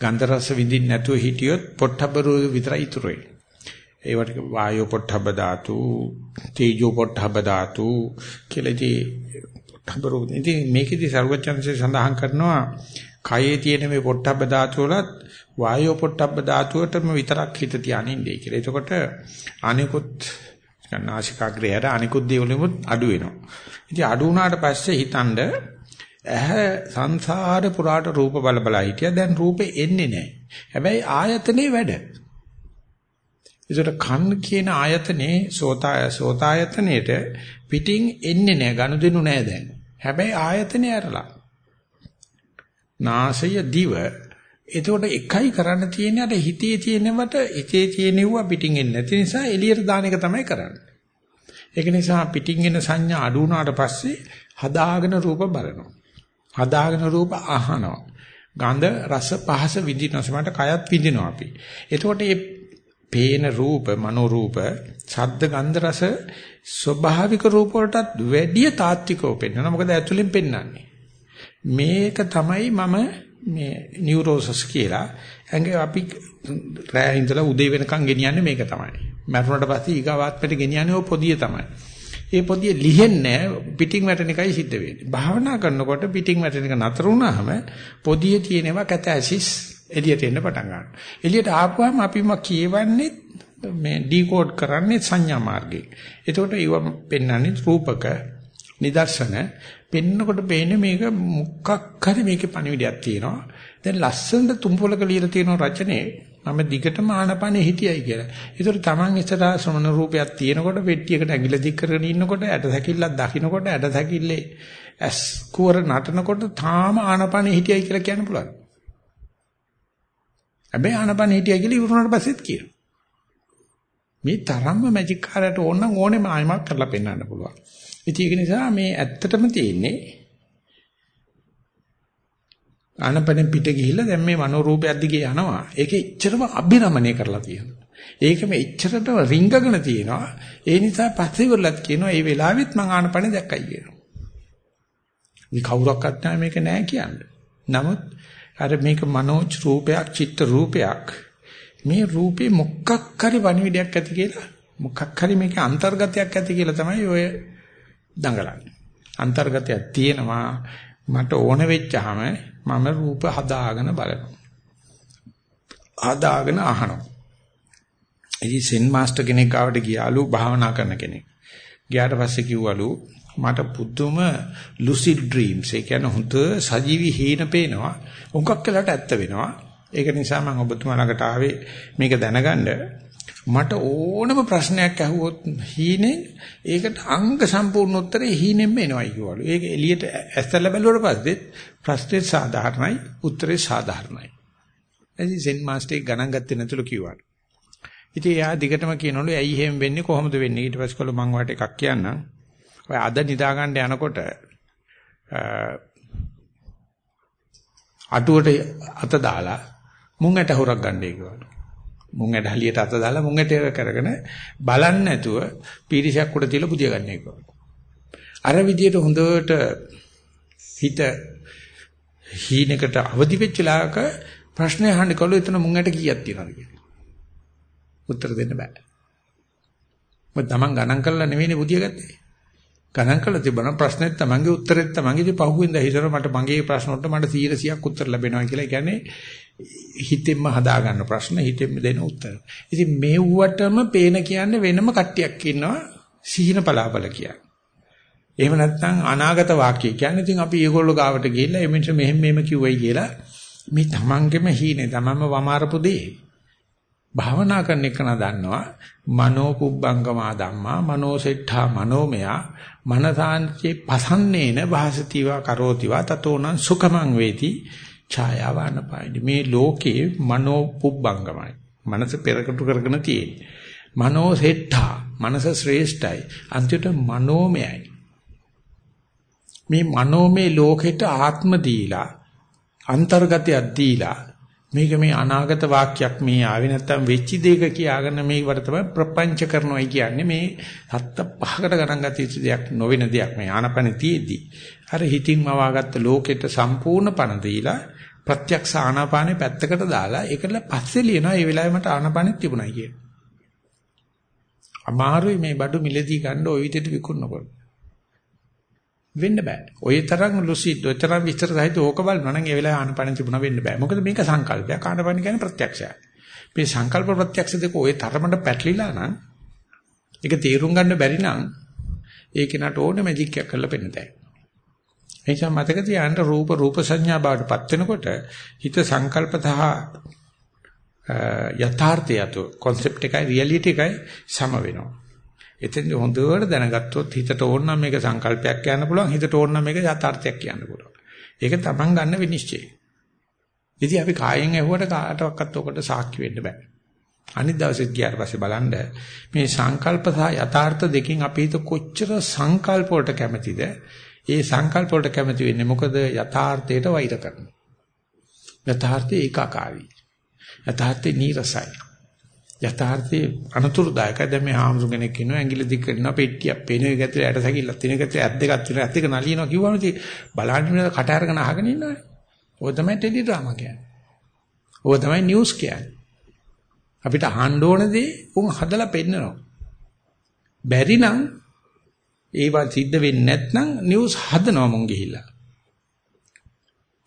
ගන්ධ රස විඳින්න නැතුව හිටියොත් පොට්ටබ්බ රූප විතරයි ඉතුරු වෙන්නේ. ඒවට වායෝ පොට්ටබ්බ ධාතු තේජෝ පොට්ටබ්බ ධාතු කියලා පොට්ටබ්බ රූප. ඉතින් මේකෙදි සර්වචන්සේ සඳහන් කරනවා කයේ තියෙන මේ පොට්ටබ්බ ධාතු වලත් වායෝ පොට්ටබ්බ ධාතුවටම විතරක් හිත තියානින්නේ කියලා. එතකොට අනිකුත් නාසිකාග්‍රේයට අනිකුත් දේවලුමුත් අඩු වෙනවා. ඉතින් අඩු වුණාට පස්සේ හිතනද ඇහැ සංසාර පුරාට රූප බල බල හිටියා දැන් රූපේ එන්නේ නැහැ. හැබැයි ආයතනේ වැඩ. ඒකට කන් කියන ආයතනේ සෝතා සෝතායතනෙට පිටින් එන්නේ නැහැ ගනුදෙනු නැහැ දැන්. හැබැයි ආයතනේ ඇරලා. නාසය දිව එතකොට එකයි කරන්න තියෙන්නේ අර හිතේ තියෙනවට හිතේ තියෙනව පිටින් එන්නේ නැති නිසා එළියට දාන එක තමයි කරන්නේ. ඒක නිසා පිටින් එන සංඥා අඩු වුණාට පස්සේ හදාගෙන රූප බලනවා. හදාගෙන රූප අහනවා. ගන්ධ රස පහස විඳිනවා සමහරට කයත් විඳිනවා අපි. එතකොට මේ පේන රූප මනෝ රූප ශබ්ද ගන්ධ රස ස්වභාවික රූප වලටත් වැඩිය තාත්විකව පෙන්වනවා. මොකද ඇතුලෙන් පෙන්වන්නේ. මේක තමයි මම මේ නියුරෝසස් කියලා. ඇඟ අපි රෑ ඉඳලා උදේ වෙනකන් ගෙනියන්නේ මේක තමයි. මරුණට පස්සේ ඊගාවාත්මට ගෙනියන්නේ ඔය පොදිය තමයි. ඒ පොදිය ලිහෙන්නේ පිටින් වැටෙන එකයි සිද්ධ වෙන්නේ. භාවනා කරනකොට පිටින් වැටෙන එක නතර වුණාම පොදියේ තියෙනවා කැතැසිස් එළියට එන්න පටන් ගන්නවා. එළියට ආපුවාම අපිම කියවන්නේ මේ ඩිකෝඩ් කරන්නේ සංඥා මාර්ගේ. එතකොට ඒව පෙන්වන්නේ රූපක නිදර්ශන පෙන්නකොට පේන්නේ මේක මුක්කක් හරි මේකේ පණිවිඩයක් තියෙනවා. දැන් ලස්සනට තුම්පලක ලියලා තියෙන රචනයේ මම දිගටම ආනපනේ හිටියයි කියලා. ඒතර තමන් ඉස්සරහා ශ්‍රමණ රූපයක් තියෙනකොට පෙට්ටියකට ඇඟිල්ල දික් කරගෙන ඉන්නකොට ඇට සැකිල්ලක් දකින්නකොට ඇට සැකිල්ලේ ඇස් කුවර නටනකොට තාම ආනපනේ හිටියයි කියලා කියන්න පුළුවන්. හැබැයි ආනපනේ හිටියයි කියලා ඉවරුනට පස්සෙත් කියනවා. මේ තරම්ම මැජික් කාරයට ඕන නම් ඕනේ මායමක් කරලා පෙන්වන්න පුළුවන්. ඉතින් ඒක නිසා මේ ඇත්තටම තියෙන්නේ ආනපනෙන් පිට ගිහිල්ලා දැන් මේ මනෝ රූපයක් දිගේ යනවා. ඒකේ එච්චරම අභිරමණය කරලා තියෙනවා. ඒකම එච්චරට රිංගගෙන තියෙනවා. ඒ නිසා පස්සේ වලත් කියනවා මේ වෙලාවෙත් මං ආනපනෙ දැක්කයි කියනවා. මේ කවුරක්වත් නැහැ මේක නෑ කියන්නේ. නමුත් අර මේක මනෝජ් රූපයක්, චිත්ත රූපයක් මේ රූපේ මොකක් හරි වණිවිඩයක් ඇති කියලා මොකක් හරි මේකේ අන්තර්ගතයක් ඇති කියලා තමයි ඔය දඟලන්නේ. අන්තර්ගතයක් තියෙනවා මට ඕන වෙච්චාම මම රූප හදාගෙන බලනවා. හදාගෙන අහනවා. ඉතින් සෙන් මාස්ටර් කෙනෙක් ආවට ගියාලු භාවනා කරන කෙනෙක්. ගියාට පස්සේ කිව්වලු මට පුදුම lucid dreams ඒ කියන්නේ හොඳ සජීවි හීන පේනවා. උන්කක් කලට ඇත්ත වෙනවා. ඒක නිසා මම ඔබතුමා ළඟට ආවේ මේක දැනගන්න මට ඕනම ප්‍රශ්නයක් අහුවොත් හීනේ ඒකට අංග සම්පූර්ණ උත්තරේ හීනෙන්ම එනවයි කිව්වලු. ඒක එළියට ඇස්සල බැලුවට පස්සේ ප්‍රශ්නේ සාධාරණයි උත්තරේ සාධාරණයි. එදි සෙන් මාස්ටර් ගණන් ගත්තේ නැතුළු කිව්වා. ඉතින් එයා දිගටම කියනවලු ඇයි එහෙම වෙන්නේ කොහොමද වෙන්නේ ඊට පස්සේ කළු මං වට එකක් කියන්නම්. ඔය අද නිදා ගන්න යනකොට අටුවට අත දාලා මුං ඇට හොරක් ගන්නයි කිව්වා. මුං ඇට හලියට අත දාලා මුං ඇට කරගෙන බලන්නේ නැතුව පීරිසයක් උඩ තියලා පුදිය ගන්න එක. අර විදියට හොඳට හිත හීනකට අවදි වෙච්ච ලාක ප්‍රශ්නේ අහන්න කළොත් එතන මුං ඇට කීයක් තියෙනවද කියලා. උත්තර දෙන්න බෑ. මොකද Taman ගණන් කරලා නෙවෙයිනේ පුදිය ගත්තේ. ගණන් කරලා තිබුණා ප්‍රශ්නෙත් තමන්ගේ උත්තරෙත් තමන්ගේ ඉතින් පහුවෙන්ද හිතන මට මගේ ප්‍රශ්න වලට මට 100ක් උත්තර ලැබෙනවා කියලා. ඒ කියන්නේ හිතෙන්ම හදා ගන්න ප්‍රශ්න හිතෙන්ම දෙන උත්තර. ඉතින් මේවටම පේන කියන්නේ වෙනම කට්ටියක් ඉන්නවා සීන පලාපල කියන්නේ. එහෙම නැත්නම් අනාගත වාක්‍ය කියන්නේ ඉතින් අපි ඒගොල්ලෝ ගාවට ගිහිල්ලා එමිට මෙහෙම මෙහෙම කිව්වයි කියලා මේ තමන්ගෙම හීනේ තමන්ම වමාරපු දේ භාවනා කරන එක දන්නවා. මනෝ පුබ්බංගමා ධම්මා මනෝ සෙට්ඨා මනෝමයා මනසාංචේ පසන්නේන භාසතිවා කරෝතිවා තතෝනං සුඛමං වේති. ඡායාවාන පායිනි. මේ ලෝකේ මනෝ පුබ්බංගමයි මනස පෙරකටු කරගෙන තියෙන්නේ. මනෝ සෙට්ඨා මනස ශ්‍රේෂ්ඨයි. අන්තිමට මනෝමයයි මේ මනෝමය ලෝකෙට ආත්ම දීලා අන්තර්ගතයක් දීලා මේක මේ අනාගත වාක්‍යයක් මේ ආවේ නැත්තම් වෙච්ච දෙයක කියාගෙන මේකට තමයි ප්‍රපංච කරනවායි කියන්නේ මේ හත්ත පහකට ගණන් ගත යුතු දෙයක් නොවන දෙයක් මේ ආනපන තියේදී අර හිතින් මවාගත්ත ලෝකෙට සම්පූර්ණ පණ දීලා ප්‍රත්‍යක්ෂ ආනාපානේ පැත්තකට දාලා ඒකල පස්සේ ලියනවා ඒ වෙලාවේ මට ආනාපානෙත් තිබුණා කිය. අමාරුයි මේ බඩු මිලදී ගන්න ওই විදිහට විකුණනකොට. වෙන්න බෑ. ඔය තරම් ලුසිඩ් ඔය තරම් විස්තර සහිත ඕක බලනවා නම් ඒ වෙලාවේ ආනපන තිබුණා වෙන්න බෑ. මොකද මේක සංකල්පයක්. ආනපන කියන්නේ ප්‍රත්‍යක්ෂයක්. මේ සංකල්ප ප්‍රත්‍යක්ෂ දෙක ඔය තරමට පැටලිලා නම් ඒක තේරුම් ගන්න බැරි නම් ඒ කෙනාට ඕනේ මැජික් එකක් කරලා පෙන්න දෙයි. එනිසා මතක තියාගන්න රූප රූප සංඥා බවට පත් වෙනකොට හිත සංකල්ප සහ යථාර්ථය අතර concept එකයි reality එකයි සම වෙනවා. එතෙන් හොඳට දැනගත්තොත් හිතට ඕන නම් මේක සංකල්පයක් කියන්න පුළුවන් හිතට ඕන නම් මේක යථාර්ථයක් කියන්න පුළුවන්. ඒක තමන් ගන්න විනිශ්චය. ඉතින් අපි කායෙන් ඇහුවට කාටවත් ඔකට සාක්ෂි වෙන්න බෑ. අනිත් දවසෙත් ගියාට පස්සේ බලන්න මේ සංකල්ප සහ යථාර්ථ දෙකෙන් අපි හිත කොච්චර සංකල්ප වලට කැමතිද? ඒ සංකල්ප වලට කැමති වෙන්නේ මොකද යථාර්ථයට වෛර කරනවා. යථාර්ථය ඒකාකාරී. යථාර්ථය නීරසයි. යථාර්ථයේ අනතුරුදායකයි දැන් මේ හාමුදුර කෙනෙක් ඉන්නවා ඇඟිලි දික් කරනවා පෙට්ටියක් පේන එක ඇතුලේ ඇට සැකිල්ලක් තියෙන එක ඇතුලේ ඇත් දෙකක් තියෙන ඇත් දෙක නලියනවා කිව්වම ඉතින් බලන්න කට අරගෙන අහගෙන ඉන්නවනේ. ඔය තමයි ටෙලි ඩ්‍රාමා කියන්නේ. ඔය තමයි නිවුස් කියන්නේ. අපිට අහන්න ඕන දේ උන් හදලා පෙන්නනවා. බැරි නම් ඒවා සිද්ධ වෙන්නේ නැත්නම් නිවුස් හදනවා මුන් ගිහිල්ලා.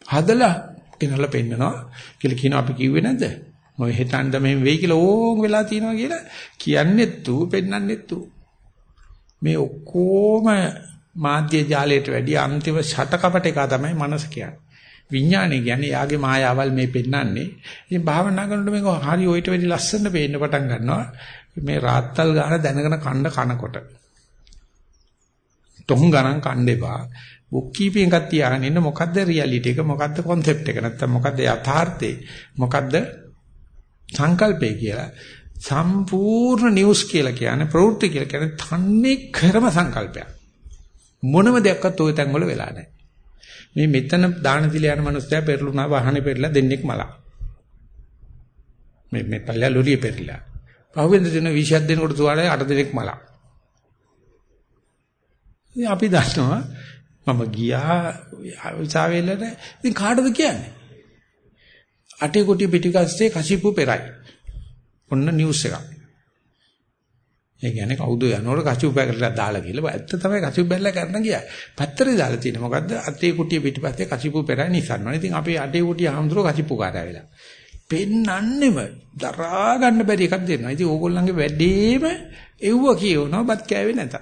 හදලා ගෙනල්ලා පෙන්නනවා කියලා කියන අපි කිව්වේ නැද්ද? ඔය හෙටන්ද මෙහෙම වෙයි කියලා ඕම් වෙලා තියෙනවා කියලා කියන්නෙත් තු පෙන්නන්නෙත් තු මේ ඔක්කොම මාධ්‍ය ජාලයට වැඩි අන්තිම ෂටකපට එක තමයි මනස කියන්නේ. විඥානය කියන්නේ යාගේ මායාවල් මේ පෙන්නන්නේ. ඉතින් භාවනා කරනකොට මේක හරි ඔయిత වෙඩි ලස්සන පේන්න පටන් ගන්නවා. මේ රාත්තල් ගාන දැනගෙන කණ්ඩ කනකොට. තොන් ගණන් කණ්ඩේපා බුක් කීපින් එකක් තියාගෙන ඉන්න මොකද්ද රියැලිටි එක? මොකද්ද concept එක? නැත්තම් මොකද්ද යථාර්ථය? මොකද්ද සංකල්පය කියලා සම්පූර්ණ නිවුස් කියලා කියන්නේ ප්‍රවෘත්ති කියලා කියන්නේ තන්නේ කරම සංකල්පයක්. මොනම දෙයක්වත් ওই තැන් වල වෙලා නැහැ. මේ මෙතන දාන දිලා යන මනුස්සයා පෙරළුණා වාහනේ පෙරලා දෙන්නෙක් මලා. මේ මේ පල්ලා ලොරිය පෙරලා. පහුවෙන්ද දෙන 20ක් දෙනකොට තුවාලේ 8 දෙනෙක් මලා. ඉතින් අපි දන්නවා මම ගියා උසාවියලට ඉතින් කාටද කියන්නේ? අටේ කොටි පිටිකස්සේ කසිප්පු පෙරයි. ඔන්න නිවුස් එකක්. ඒ කියන්නේ කවුද යනකොට කසිප්පු පැකටලා දාලා කියලා ඇත්ත තමයි කසිප්පු බැලලා කරන්න ගියා. පත්තරේ දාලා තියෙන මොකද්ද අටේ කොටි පිටිපස්සේ කසිප්පු පෙරයි නිසන්වන. ඉතින් අපි අටේ කොටි ආම්දුර කසිප්පු කාරය වෙලා. පෙන්නන්නෙම දරා ගන්න බැරි එකක් දෙනවා. ඉතින් ඕගොල්ලන්ගේ වැඩේම එව්ව කියවනවා බත් කෑවේ නැත.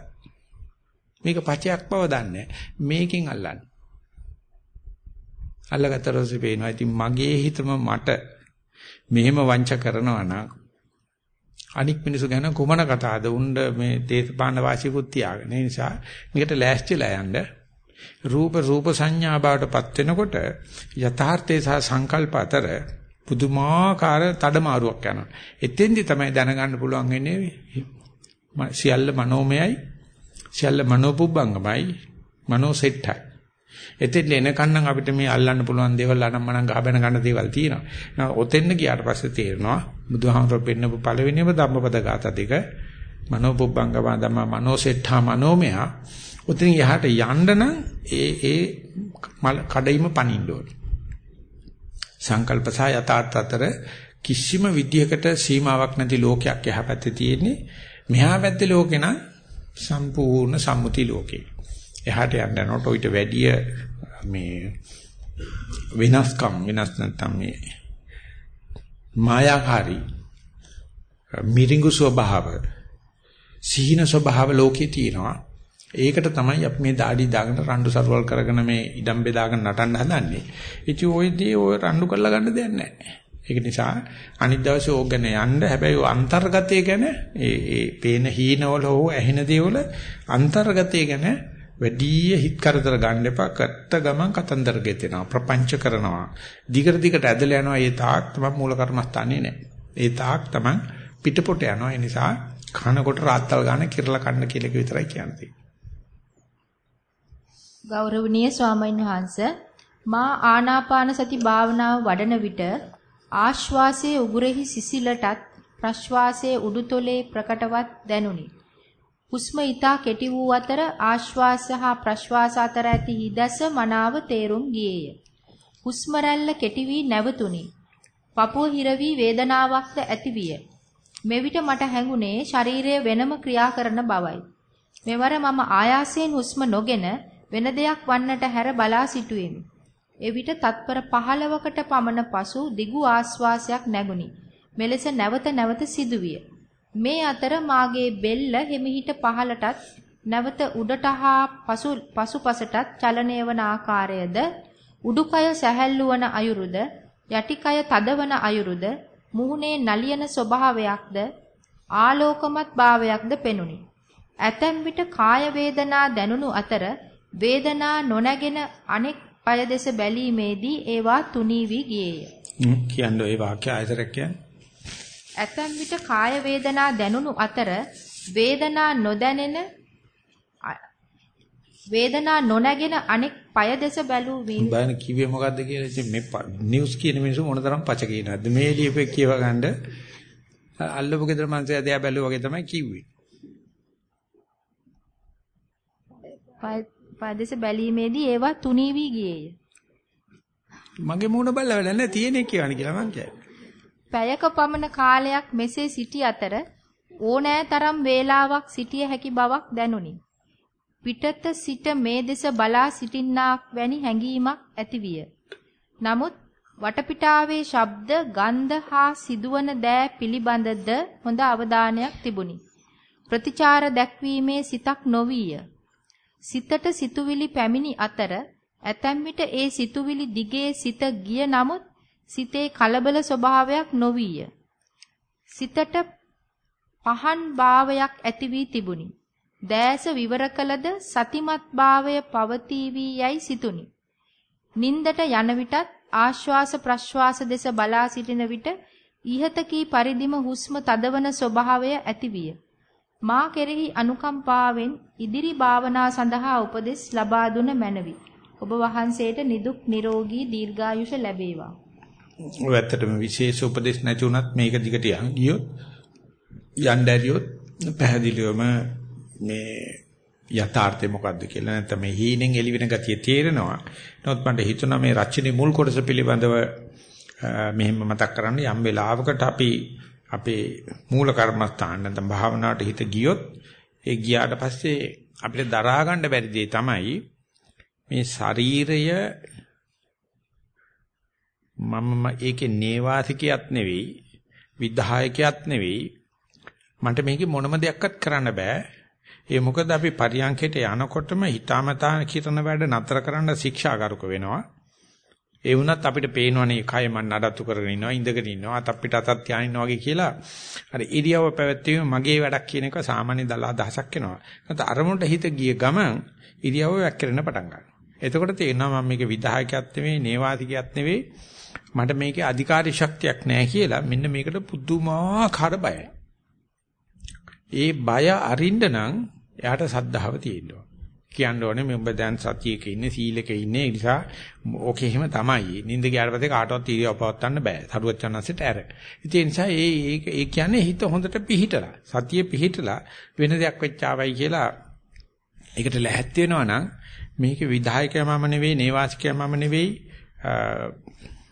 මේක පචයක් බව දන්නේ මේකෙන් අල්ලන්නේ. අල්ලගත්ත රොසේ පේනවා. ඉතින් මගේ හිතම මට මෙහෙම වංච කරනවා නම් අනික් මිනිස්සු ගැන කුමන කතාවද උණ්ඩ මේ දේශපාලන වාසියකුත් තියාගෙන. ඒ නිසා මේකට ලෑස්තිලා යන්න රූප රූප සංඥා බවටපත් වෙනකොට යථාර්ථයේ සහ සංකල්ප අතර පුදුමාකාර තඩමාරුවක් යනවා. එතෙන්දි තමයි දැනගන්න පුළුවන් වෙන්නේ සියල්ල මනෝමයයි සියල්ල මනෝපුබ්බංගමයි මනෝසෙට්ටයි. එතෙන් එනකන් නම් අපිට මේ අල්ලන්න පුළුවන් දේවල් අනම්මනම් ගහබැන ගන්න දේවල් තියෙනවා. නේද? ඔතෙන්න ගියාට පස්සේ තේරෙනවා බුදුහාමර පෙන්නපු පළවෙනිම ධම්මපද ගාත දෙක මනෝපුබ්බංගම ධම්ම මනෝසෙට්ඨා මනෝමය. ඔතෙන් යහට යන්න නම් ඒ ඒ කඩයිම පනින්න ඕනේ. සංකල්ප සහ යථාර්ථ අතර කිසිම විදියකට සීමාවක් නැති ලෝකයක් එහා පැත්තේ තියෙන්නේ. මෙහා පැත්තේ ලෝකේ නම් සම්පූර්ණ සම්මුති ලෝකේ. එහාට යන්න යනකොට ඊට වැඩිය මේ වෙනස්කම් වෙනස් නැත්නම් මේ මායාකාරී මිරිඟු ස්වභාව සීන ස්වභාව ලෝකේ තියෙනවා. ඒකට තමයි අපි මේ দাঁඩි දාගෙන රණ්ඩු සරුවල් කරගෙන මේ ඉඩම් බෙදාගෙන නටන්න හදන්නේ. ඉතින් ওইදී ඔය රණ්ඩු කරලා ගන්න දෙයක් නැහැ. ඒක නිසා අනිත් දවසේ ඕක ගැන යන්න. හැබැයි අන්තර්ගතය ගැන ඒ ඒ පේන හීනවල හෝ ඇහෙන දේවල අන්තර්ගතය ගැන වැඩි හිත කරදර ගන්න එපා. කත්ත ගමන් කතන්දර ගෙතෙනවා. ප්‍රපංච කරනවා. දිගට දිගට ඇදලා යනවා. ඒ තාක් තමයි මූල කර්මස්ථානේ නැහැ. ඒ තාක් තමයි පිටපොට යනවා. ඒ නිසා කනකොට රාත්තල් ගන්න කිරලා කන්න කියලා විතරයි කියන්නේ. ගෞරවනීය ස්වාමීන් වහන්ස මා ආනාපාන සති භාවනාව වඩන විට ආශ්වාසයේ උගුරෙහි සිසිලටත් ප්‍රශ්වාසයේ උඩුතොලේ ප්‍රකටවත් දැනුනි. හුස්ම ඊතා කෙටි වූ අතර ආශ්වාස හා ප්‍රශ්වාස අතර ඇති හිදැස මනාව තේරුම් ගියේය. හුස්ම රැල්ල කෙටි වී නැවතුණි. පපුව හිර වී වේදනාවක්ද ඇතිවිය. මෙවිට මට හැඟුණේ ශරීරය වෙනම ක්‍රියා කරන බවයි. මෙවර මම ආයාසයෙන් හුස්ම නොගෙන වෙන දෙයක් වන්නට හැර බලා සිටුවෙමි. එවිට තත්පර 15කට පමණ පසු දිගු ආශ්වාසයක් නැගුණි. මෙලෙස නැවත නැවත සිදුවිය. මේ අතර මාගේ බෙල්ල හිමිහිට පහළටත් නැවත උඩට හා පසු පසුපසටත් චලනය වන ආකාරයද උඩුකය සැහැල්ලු වන අයුරුද යටිකය තදවන අයුරුද මුහුණේ නලියන ස්වභාවයක්ද ආලෝකමත් භාවයක්ද පෙනුනි. ඇතැම් විට කාය වේදනා දැනුණු අතර වේදනා නොනැගෙන අනෙක් පය දෙස බැලීමේදී ඒවා තුනී වී ගියේය. කියන්නේ ඒ වාක්‍ය ආයතරයක් කියන්නේ ඇතැම් විට කාය වේදනා දැනුණු අතර වේදනා නොදැනෙන වේදනා නොනැගෙන අනෙක් পায় දෙස බැලූ වින් බයන කිව්වේ මොකද්ද කියලා ඉතින් මේ නිවුස් කියන මිනිස්සු මොනතරම් පච කියනවද? මේ ලියපෙ කියව ගන්න අල්ලපු ගෙදර මංසය දිහා බැලුවා වගේ තමයි කිව්වේ. පාය දෙස බැලීමේදී ඒවා තුනී වී ගියේය. මගේ මූණ බලලා වැඩ නැහැ තියෙන්නේ කියවනේ කියලා මං කියන්නේ පැයක පමණ කාලයක් මෙසේ සිටි අතර ඕනෑතරම් වේලාවක් සිටිය හැකි බවක් දැනුනි. පිටත සිට මේ දෙස බලා සිටින්නාක් වැනි හැඟීමක් ඇතිවිය. නමුත් වටපිටාවේ ශබ්ද, ගන්ධ හා සිදුවන දෑ පිළිබඳද හොඳ අවධානයක් තිබුණි. ප්‍රතිචාර දැක්වීමේ සිතක් නොවිය. සිතට සිතුවිලි පැමිණි අතර ඇතැම් විට ඒ සිතුවිලි දිගේ සිත ගිය නමුත් සිතේ කලබල ස්වභාවයක් නොවිය. සිතට පහන් භාවයක් ඇති වී තිබුණි. දෑස විවර කළද සතිමත් භාවය පවතී වී යයි සිතුනි. නින්දට යන විටත් ආශ්වාස ප්‍රශ්වාස දෙස බලා සිටින විට ඉහත කී පරිදිම හුස්ම තදවන ස්වභාවය ඇතිවිය. මා කෙරෙහි අනුකම්පාවෙන් ඉදිරි භාවනා සඳහා උපදෙස් ලබා දුන මැනවි. ඔබ වහන්සේට නිදුක් නිරෝගී දීර්ඝායුෂ ලැබේවා. ඔය ඇත්තටම විශේෂ උපදේශ නැති වුණත් මේක දිගට යන් ගියොත් යන්න ඇරියොත් පැහැදිලිවම මේ යථාර්ථය මොකද්ද කියලා නැත්නම් මේ හීනෙන් එළි වෙන ගතිය තේරෙනවා. නමුත් මට හිතුණා මේ රචනයේ මුල් කොටස පිළිබඳව මෙහෙම මතක් කරන්න යම් වෙලාවකට අපි අපේ මූල කර්මස්ථාන නැත්නම් භාවනාවට හිත ගියොත් ඒ ගියාට පස්සේ අපිට දරා ගන්න බැරි දේ තමයි මේ ශරීරය මම ඒකේ නේවාසිකයක් නෙවෙයි විධායකයක් නෙවෙයි. මන්ට මේකේ මොනම දෙයක්වත් කරන්න බෑ. ඒ මොකද අපි පරියන්කයට යනකොටම හිතාමතා කිරන වැඩ නතර කරන්න ශික්ෂාගාරක වෙනවා. ඒ වුණත් අපිට පේනවනේ කය මන් නඩත්තු කරගෙන ඉන්නවා ඉඳගෙන ඉන්නවා අත අපිට අතක් තියාගෙන ඉන්නවා වගේ කියලා. අර ඉරියව පැවැත්වීම මගේ වැඩක් කියන එක සාමාන්‍ය දලා අදහසක් එනවා. නැත්නම් අරමුණට හිත ගිය ගමන් ඉරියව වැක්කිරෙන්න පටන් ගන්නවා. එතකොට තේරෙනවා මම මේක විධායකයක් නෙවෙයි නේවාදිකයක් නෙවෙයි. මට මේකේ අධිකාරී ශක්තියක් නැහැ කියලා මෙන්න මේකට පුදුමාකාර බයයි. ඒ බය අරින්න නම් එයාට සද්ධාව තියෙන්න ඕන. කියන්න ඕනේ මේ ඔබ දැන් සතියක ඉන්නේ සීලක ඉන්නේ ඒ නිසා ඕකේ එහෙම තමයි. නිින්ද ගියාට පස්සේ කාටවත් ඉරියව් පවත්වන්න බෑ. සරුවත් චන්නසෙට ඇර. ඉතින් ඒ නිසා ඒ ඒ කියන්නේ හිත හොඳට පිහිටලා සතිය පිහිටලා වෙන දෙයක් වෙච්චාවයි කියලා ඒකට ලැහැත් වෙනවා නම් මේක විධායකයා මම නෙවෙයි, නේවාසිකයා මම නෙවෙයි,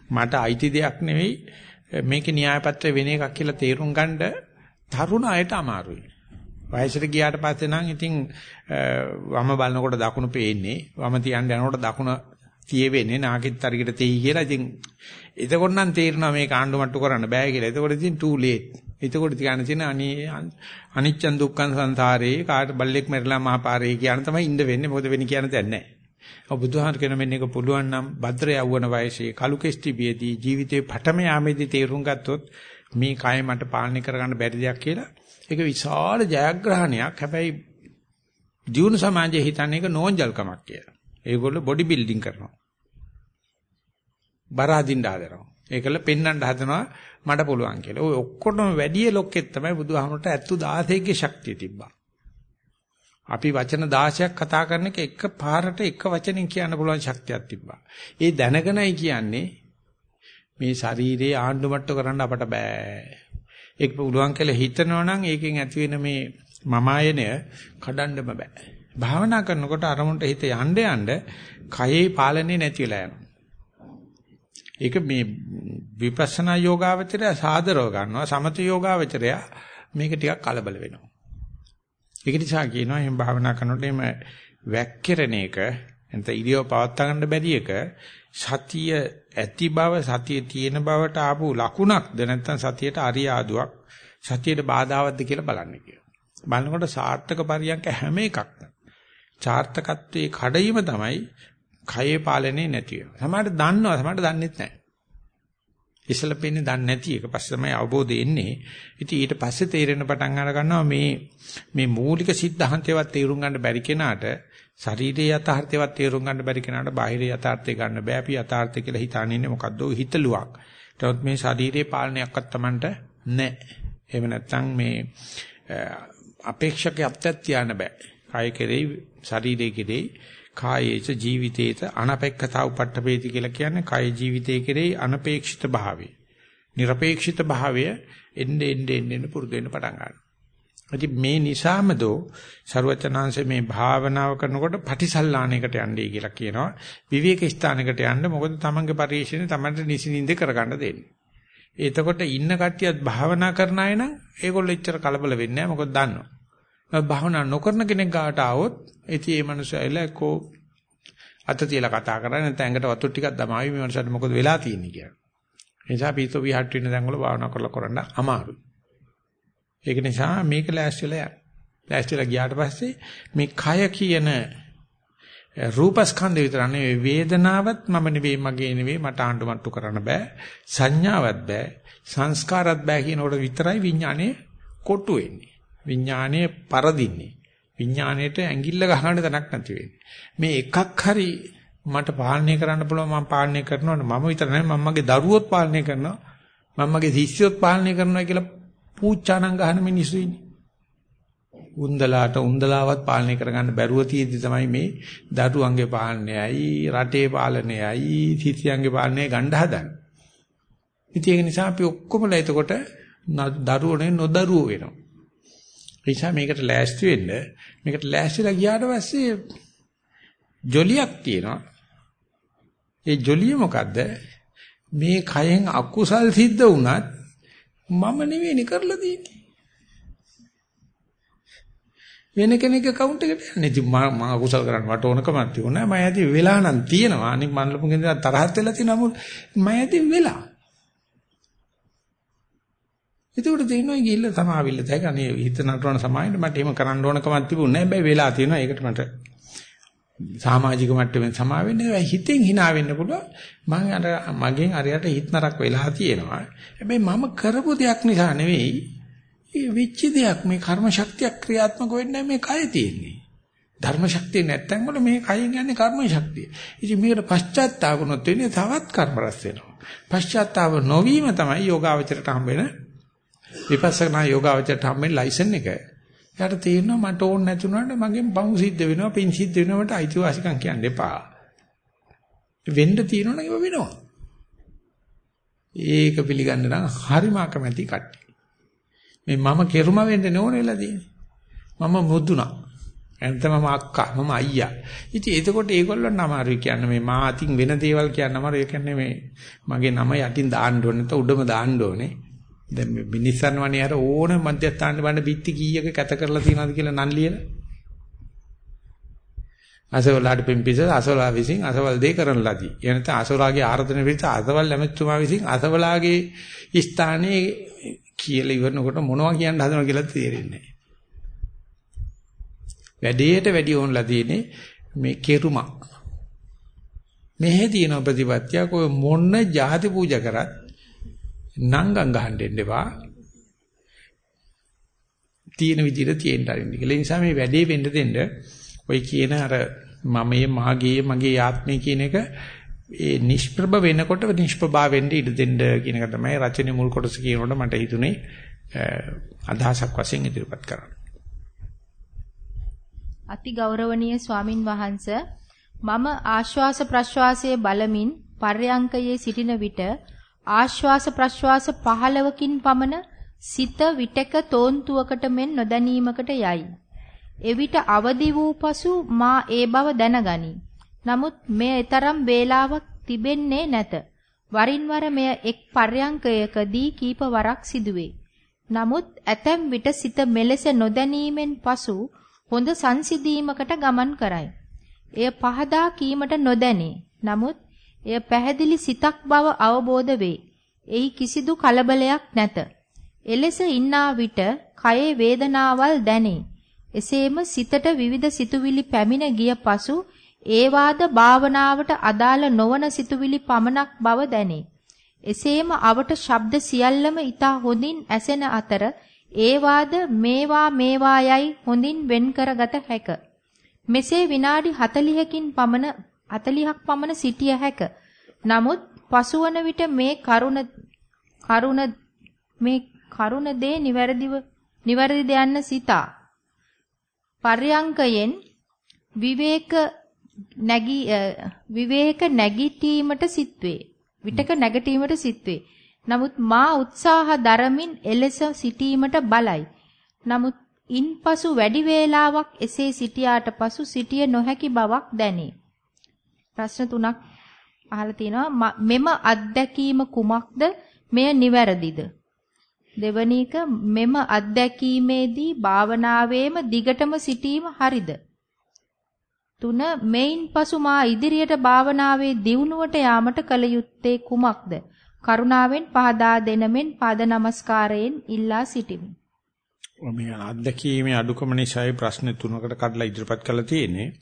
මට අයිති දෙයක් නෙවෙයි. මේකේ න්‍යාය පත්‍රය වෙන එකක් කියලා තේරුම් ගන්න තරුණ අයට අමාරුයි. වයසට ගියාට පස්සේ නම් ඉතින් වම බලනකොට දකුණ පේන්නේ වම තියන්න යනකොට දකුණ තියෙවෙන්නේ නාකිට තරකට තෙයි කියලා ඉතින් එතකොට නම් තේරෙනවා මේ කාණ්ඩ මට්ටු කරන්න බෑ කියලා. එතකොට ඉතින් too late. එතකොට කියන්න තියෙන අනි අනිච්චන් දුක්ඛන් සංසාරේ කාට බල්ලෙක් මැරිලා මහපාරේ කියන තමයි ඉන්න වෙන්නේ. මොකද වෙන්නේ කියන දෙයක් නැහැ. ඔබ බුදුහාමර කියන මෙන්න එක පුළුවන් නම් භද්‍ර යවවන වයසේ කලු කෙස්ටිබියේදී ජීවිතේ පටම යාමේදී තේරුම් ගත්තොත් මේ කය මට පාලනය කරගන්න බැරි දෙයක් කියලා ඒක විශාල ජයග්‍රහණයක්. හැබැයි දියුණු සමාජයේ හිතන්නේ ඒක නෝන්ජල්කමක් කියලා. ඒගොල්ලෝ බොඩි බිල්ඩින් කරනවා. බර අදින්න හදනවා. ඒකල පෙන්වන්න හදනවා මට පුළුවන් කියලා. ඔය ඔක්කොටම වැඩි ලොක්කෙත් තමයි බුදුහාමරට 76ගේ ශක්තිය තිබ්බා. අපි වචන 16ක් කතා කරන එක එක පාරට එක වචනෙන් කියන්න පුළුවන් ශක්තියක් තිබ්බා. ඒ දැනගෙනයි කියන්නේ මේ ශරීරයේ ආණ්ඩු මට්ටු කරන්න අපට බෑ. ඒක පුළුවන් කියලා හිතනවනම් ඒකෙන් ඇති වෙන මේ මම ආයනය කඩන්නම බෑ. භාවනා කරනකොට අරමුණට හිත යන්න යන්න කයේ පාලනේ නැති වෙලා යනවා. ඒක මේ විපස්සනා යෝගාවචරය සාදරව ගන්නවා සමත යෝගාවචරය මේක ටිකක් කලබල වෙනවා. ඒක නිසා කියනවා එහෙනම් භාවනා කරනකොට එහෙම වැක්කිරණ එක එතන ඉරියව පවත්වා ගන්න බැරි එක සතිය ඇති බව සතිය තියෙන බවට ආපු ලකුණක්ද නැත්නම් සතියට අරියාදුවක් සතියට බාධාවත්ද කියලා බලන්න කියලා. බලනකොට සාර්ථක පරියන්ක හැම එකක්ම සාර්ථකත්වයේ කඩයිම තමයි කයේ පාලනේ නැති වෙනවා. සමහරට දන්නවා සමහරට දන්නෙත් නැහැ. ඉස්සලා පෙන්නේ දන්නේ නැති එක පස්සේ තමයි අවබෝධය එන්නේ. ඉතින් ඊට පස්සේ තේරෙන පටන් අර ගන්නවා මේ මේ මූලික සිද්ධාන්තයවත් තේරුම් ගන්න බැරි කෙනාට ශරීරයේ යථාර්ථයවත් තේරුම් ගන්න බැරි කෙනාට බාහිර යථාර්ථය ගන්න බෑ. අපි යථාර්ථය කියලා හිතාගෙන ඉන්නේ මොකද්ද? හිතලුවක්. ඒත් මේ ශරීරයේ පාලනයක්වත් Tamanට නැහැ. එහෙම නැත්නම් මේ අපේක්ෂකයක්වත් තියන්න බෑ. කාය කෙරෙහි ශරීරයේ කෙරෙහි කායේච ජීවිතේත අනපේක්ෂතා උපට්ඨපේති කියලා කියන්නේ කාය ජීවිතයේ කෙරෙහි අනපේක්ෂිත භාවය. নিরপেක්ෂිත භාවය එන්නේ එන්නේ එන්නේ පුරුදු වෙන්න පටන් ගන්නවා. ඉතින් මේ නිසාම දෝ ਸਰවචනාංශේ මේ භාවනාව කරනකොට පටිසල්ලාණයකට යන්නේ කියලා කියනවා. විවේක ස්ථානයකට යන්න මොකද තමන්ගේ පරිශ්‍රණය තමන්ට නිසිනින්ද කරගන්න දෙන්නේ. එතකොට ඉන්න කට්ටියත් භාවනා කරන අය නම් ඒගොල්ලෝ එච්චර කලබල වෙන්නේ නැහැ මොකද දන්නවා. භාවනා නොකරන කෙනෙක් ගාට ආවොත් ඉතින් ඒ මනුස්සයලා කෝ අත තියලා කතා කරන්නේ නැත්නම් ඇඟට වතුර ටිකක් දමාවි මේ මනුස්සයාට මොකද වෙලා තියෙන්නේ කියලා. ඒ නිසා පීතෝ විහාට වෙන තැන් වල භාවනා කරලා කරන්න අමාරුයි. ඒක නිසා මේක ලෑස්තිලා යන්න. ලෑස්තිලා ගියාට පස්සේ මේ කය කියන රූපස්කන්ධය විතර නෙවෙයි වේදනාවත් මම නෙවෙයි මගේ නෙවෙයි මට ආණ්ඩුමට්ටු කරන්න බෑ සංඥාවක් බෑ සංස්කාරات බෑ කියනකොට විතරයි විඥානේ කොටු වෙන්නේ විඥානේ පරදින්නේ විඥාණයට ඇඟිල්ල ගහන්න තැනක් නැති වෙන්නේ මේ එකක් හරි මට පාලනය කරන්න පුළුවන් මම පාලනය කරනවා මම විතර නෙවෙයි මම මගේ දරුවොත් පාලනය කරනවා මම මගේ ශිෂ්‍යොත් පාලනය කරනවා කියලා පූච්චානම් ගහන මිනිස්සු ඉන්නේ. උන්දලාට උන්දලාවත් පාලනය කරගන්න බැරුව තියෙද්දි තමයි මේ දරුවන්ගේ පාලනයයි රටේ පාලනයයි සිතියන්ගේ පාලනය ගන්න හදන්නේ. ඉතින් ඒක නිසා අපි ඔක්කොමලා එතකොට දරුවනේ නොදරුවෝ වෙනවා. ඒ නිසා මේකට ලෑස්ති වෙන්න මේකට ලෑස්තිලා ගියාට පස්සේ ජොලියක් තියෙනවා. ඒ ජොලිය මොකද්ද? මේ කයෙන් අකුසල් සිද්ධ වුණත් මම නෙවෙයිනේ කරලා තියෙන්නේ. වෙන කෙනෙක් account එකට යන්නේ. ඉතින් මම අකුසල් කරන්න වට ඕනකමක් තියුණා. මම ඇති වෙලා නම් තියෙනවා. අනික මන්ලපුගෙන් තරහත් වෙලා තියෙනවා මොකද? මම ඇති වෙලා. ඒකට තේිනවා ගිහිල්ලා සමාවිල්ල දැක අනේ හිත නටවන සමායෙට මට එහෙම කරන්න ඕනකමක් තිබුණේ නැහැ. හැබැයි වෙලා තියෙනවා. ඒකට මට සමාජික මට්ටමින් සමා වෙන්නේ. හිතෙන් hina වෙන්න පුළුවන්. මම අර මගෙන් අරයට හිත නරක වෙලා තියෙනවා. හැබැයි මම කරපු දෙයක් නිසා නෙවෙයි ඒ වෙච්ච දෙයක්. මේ කර්ම ශක්තියක් ක්‍රියාත්මක වෙන්නේ මේ කය තියෙන්නේ. ධර්ම ශක්තිය නැත්තම් වල මේ කයින් යන්නේ කර්ම ශක්තිය. ඉතින් මේකට පශ්චාත්තාප වුණොත් වෙන්නේ තවත් කර්ම රැස් වෙනවා. පශ්චාත්තාප නොවීම තමයි යෝගාවචරයට හම්බ වෙන විපස්සනා යෝගාවචරයට හම්බ වෙන ලයිසන් එක එයාට තේරෙනවා මට ඕන නැතුණාට මගෙන් බහු සිද්ධ වෙනවා පින් සිද්ධ වෙනවා මට අයිතිවාසිකම් කියන්න එපා. වෙන්න තියෙනවනම් ඒව වෙනවා. ඒක පිළිගන්න නම් හරිම අකමැති කට්ටිය. මේ මම කෙරුම වෙන්න ඕනෙලා තියෙන්නේ. මම මුදුනා. එතන මම අක්කා මම අයියා. ඉතින් එතකොට ඒගොල්ලන් අමාරුයි කියන්නේ මේ මා අතින් වෙන දේවල් කියන්න අමාරු. ඒ කියන්නේ මේ මගේ නම යටින් දාන්න ඕනේ නැත්නම් උඩම දාන්න ඕනේ. දැන් මේ මිනිස්සන් වනේ අර ඕන මධ්‍යස්ථාන වන්න බිත්ති කීයක කැත කරලා තියනවද කියලා නන් ලියලා අසවලාට පිම්පිස අසවලා විසින් අසවල් දෙය කරන ලදී. එනත අසවලාගේ ආර්ධන පිට අසවල් ලැමැතුමා විසින් අසවලාගේ ස්ථානයේ කියලා ඉවරනකොට මොනවා කියන්න හදනවද කියලා තේරෙන්නේ නැහැ. වැඩේට වැඩි ඕනලා තියෙන්නේ මේ කෙරුම. මෙහෙ තියෙන ප්‍රතිපත්තිය කොයි මොන ಜಾති පූජා කරත් නංගම් ගහන්න දෙන්න එපා. තියෙන විදිහට තියෙන්න අරින්න. ඒ නිසා මේ වැඩේ වෙන්න දෙන්න ඔය කියන අර මමයේ මාගේ මගේ ආත්මය කියන එක ඒ නිෂ්ප්‍රභ වෙනකොට නිෂ්ප්‍රභා වෙන්න ඉඩ දෙන්න කියන එක තමයි රචනයේ මුල් කොටස කියනකොට මට හිතුනේ අදහසක් වශයෙන් ඉදිරිපත් කරන්න. අති ගෞරවනීය ස්වාමින් වහන්සේ මම ආශ්වාස ප්‍රශ්වාසයේ බලමින් පර්යංකයේ සිටින විට ආශ්වාස ප්‍රශ්වාස 15කින් පමණ සිත විටක තෝන්තුවකට මෙන් නොදැනීමකට යයි. එවිට අවදි වූ පසු මා ඒ බව දැනගනි. නමුත් මෙය ඊතරම් වේලාවක් තිබෙන්නේ නැත. වරින් වර මෙය එක් පර්යංකයකදී කීප වරක් සිදුවේ. නමුත් ඇතැම් විට සිත මෙලෙස නොදැනීමෙන් පසු හොඳ සංසිඳීමකට ගමන් කරයි. එය පහදා කීමට නොදැනේ. නමුත් එය පැහැදිලි සිතක් බව අවබෝධ වේ. එහි කිසිදු කලබලයක් නැත. එලෙස ඉන්නා විට කයේ වේදනාවල් දැනේ. එසේම සිතට විවිධ සිතුවිලි පැමිණ ගිය පසු ඒවාද භාවනාවට අදාළ නොවන සිතුවිලි පමණක් බව දැනේ. එසේම අවට ශබ්ද සියල්ලම ඊතා හොඳින් ඇසෙන අතර ඒවාද මේවා මේවා යයි හොඳින් වෙන් කරගත හැක. මෙසේ විනාඩි 40කින් පමණ 40ක් පමණ සිටිය හැක. නමුත් පසුවන විට මේ කරුණ කරුණ මේ කරුණ දේ නිවැරදිව නිවැරදිද යන්න සිතා. පර්යංකයෙන් විවේක නැගී විවේක නැගිටීමට සිත්වේ. විටක නැගටීමට සිත්වේ. නමුත් මා උත්සාහ දරමින් එලෙස සිටීමට බලයි. නමුත් ඉන්පසු වැඩි වේලාවක් එසේ සිටියාට පසු සිටිය නොහැකි බවක් දැනේ. ප්‍රශ්න තුනක් අහලා තිනවා මෙම අත්දැකීම කුමක්ද? මෙය නිවැරදිද? දෙවැනි එක මෙම අත්දැකීමේදී භාවනාවේම දිගටම සිටීම හරිද? තුන මෙයින් පසු මා ඉදිරියට භාවනාවේ දියුණුවට යාමට කල යුත්තේ කුමක්ද? කරුණාවෙන් පහදා දෙනමෙන් පාද නමස්කාරයෙන් ඉල්ලා සිටිමි. මේ අත්දැකීමේ අඩුකම නිසායි ප්‍රශ්න තුනකට කඩලා ඉදිරිපත් කරලා තියෙන්නේ.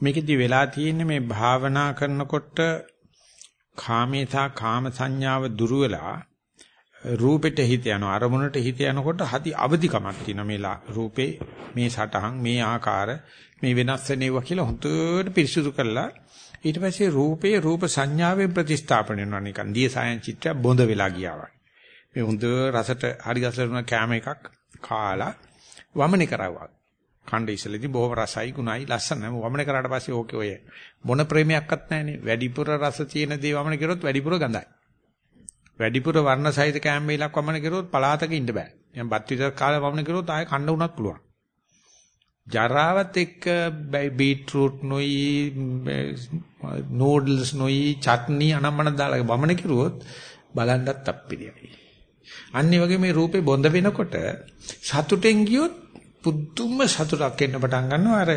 මේකෙදි වෙලා තියෙන්නේ මේ භාවනා කරනකොට කාමේතා කාම සංඥාව දුරු වෙලා රූපෙට හිත යනවා. අරමුණට හිත යනකොට හදි අවදිකමක් තියෙනවා මේ රූපේ මේ සටහන් මේ ආකාර මේ වෙනස් වෙනවා කියලා හොඳට පිරිසුදු කරලා ඊට පස්සේ රූපේ රූප සංඥාවෙන් ප්‍රතිස්ථාපන වෙනවා. නිකන් දිය සායන් චිත්‍රය බොඳ වෙලා ගියා වගේ. මේ හොඳ රසට හරි ගසලුන කැම එකක්. කාලා වමනේ කරවුවා. කණ්ඩ ඉස්සෙල්ලදී බොහොම රසයි ගුණයි ලස්සන වමන කරාට පස්සේ ඕකේ ඔය මොන ප්‍රේමයක්වත් නැහැනේ. වැඩිපුර රස තියෙන දේ වමන කරොත් වැඩිපුර ගඳයි. වැඩිපුර වර්ණ සහිත කැම් වේලක් වමන කරොත් පලාතක ඉන්න බෑ. දැන් බත් විතර කාලේ වමන කරොත් ආයෙ කන්න උනත් පුළුවන්. ජරාවත් එක්ක බීට්රූට් නොයි නූඩල්ස් නොයි චට්නි අනම්මන දාලා වමන කරුවොත් බලන්නත් අප්පිරියයි. අනිත් වගේ මේ රූපේ බොඳ වෙනකොට සතුටෙන් ගියොත් පුදුම සතුටක් එන්න පටන් ගන්නවා අර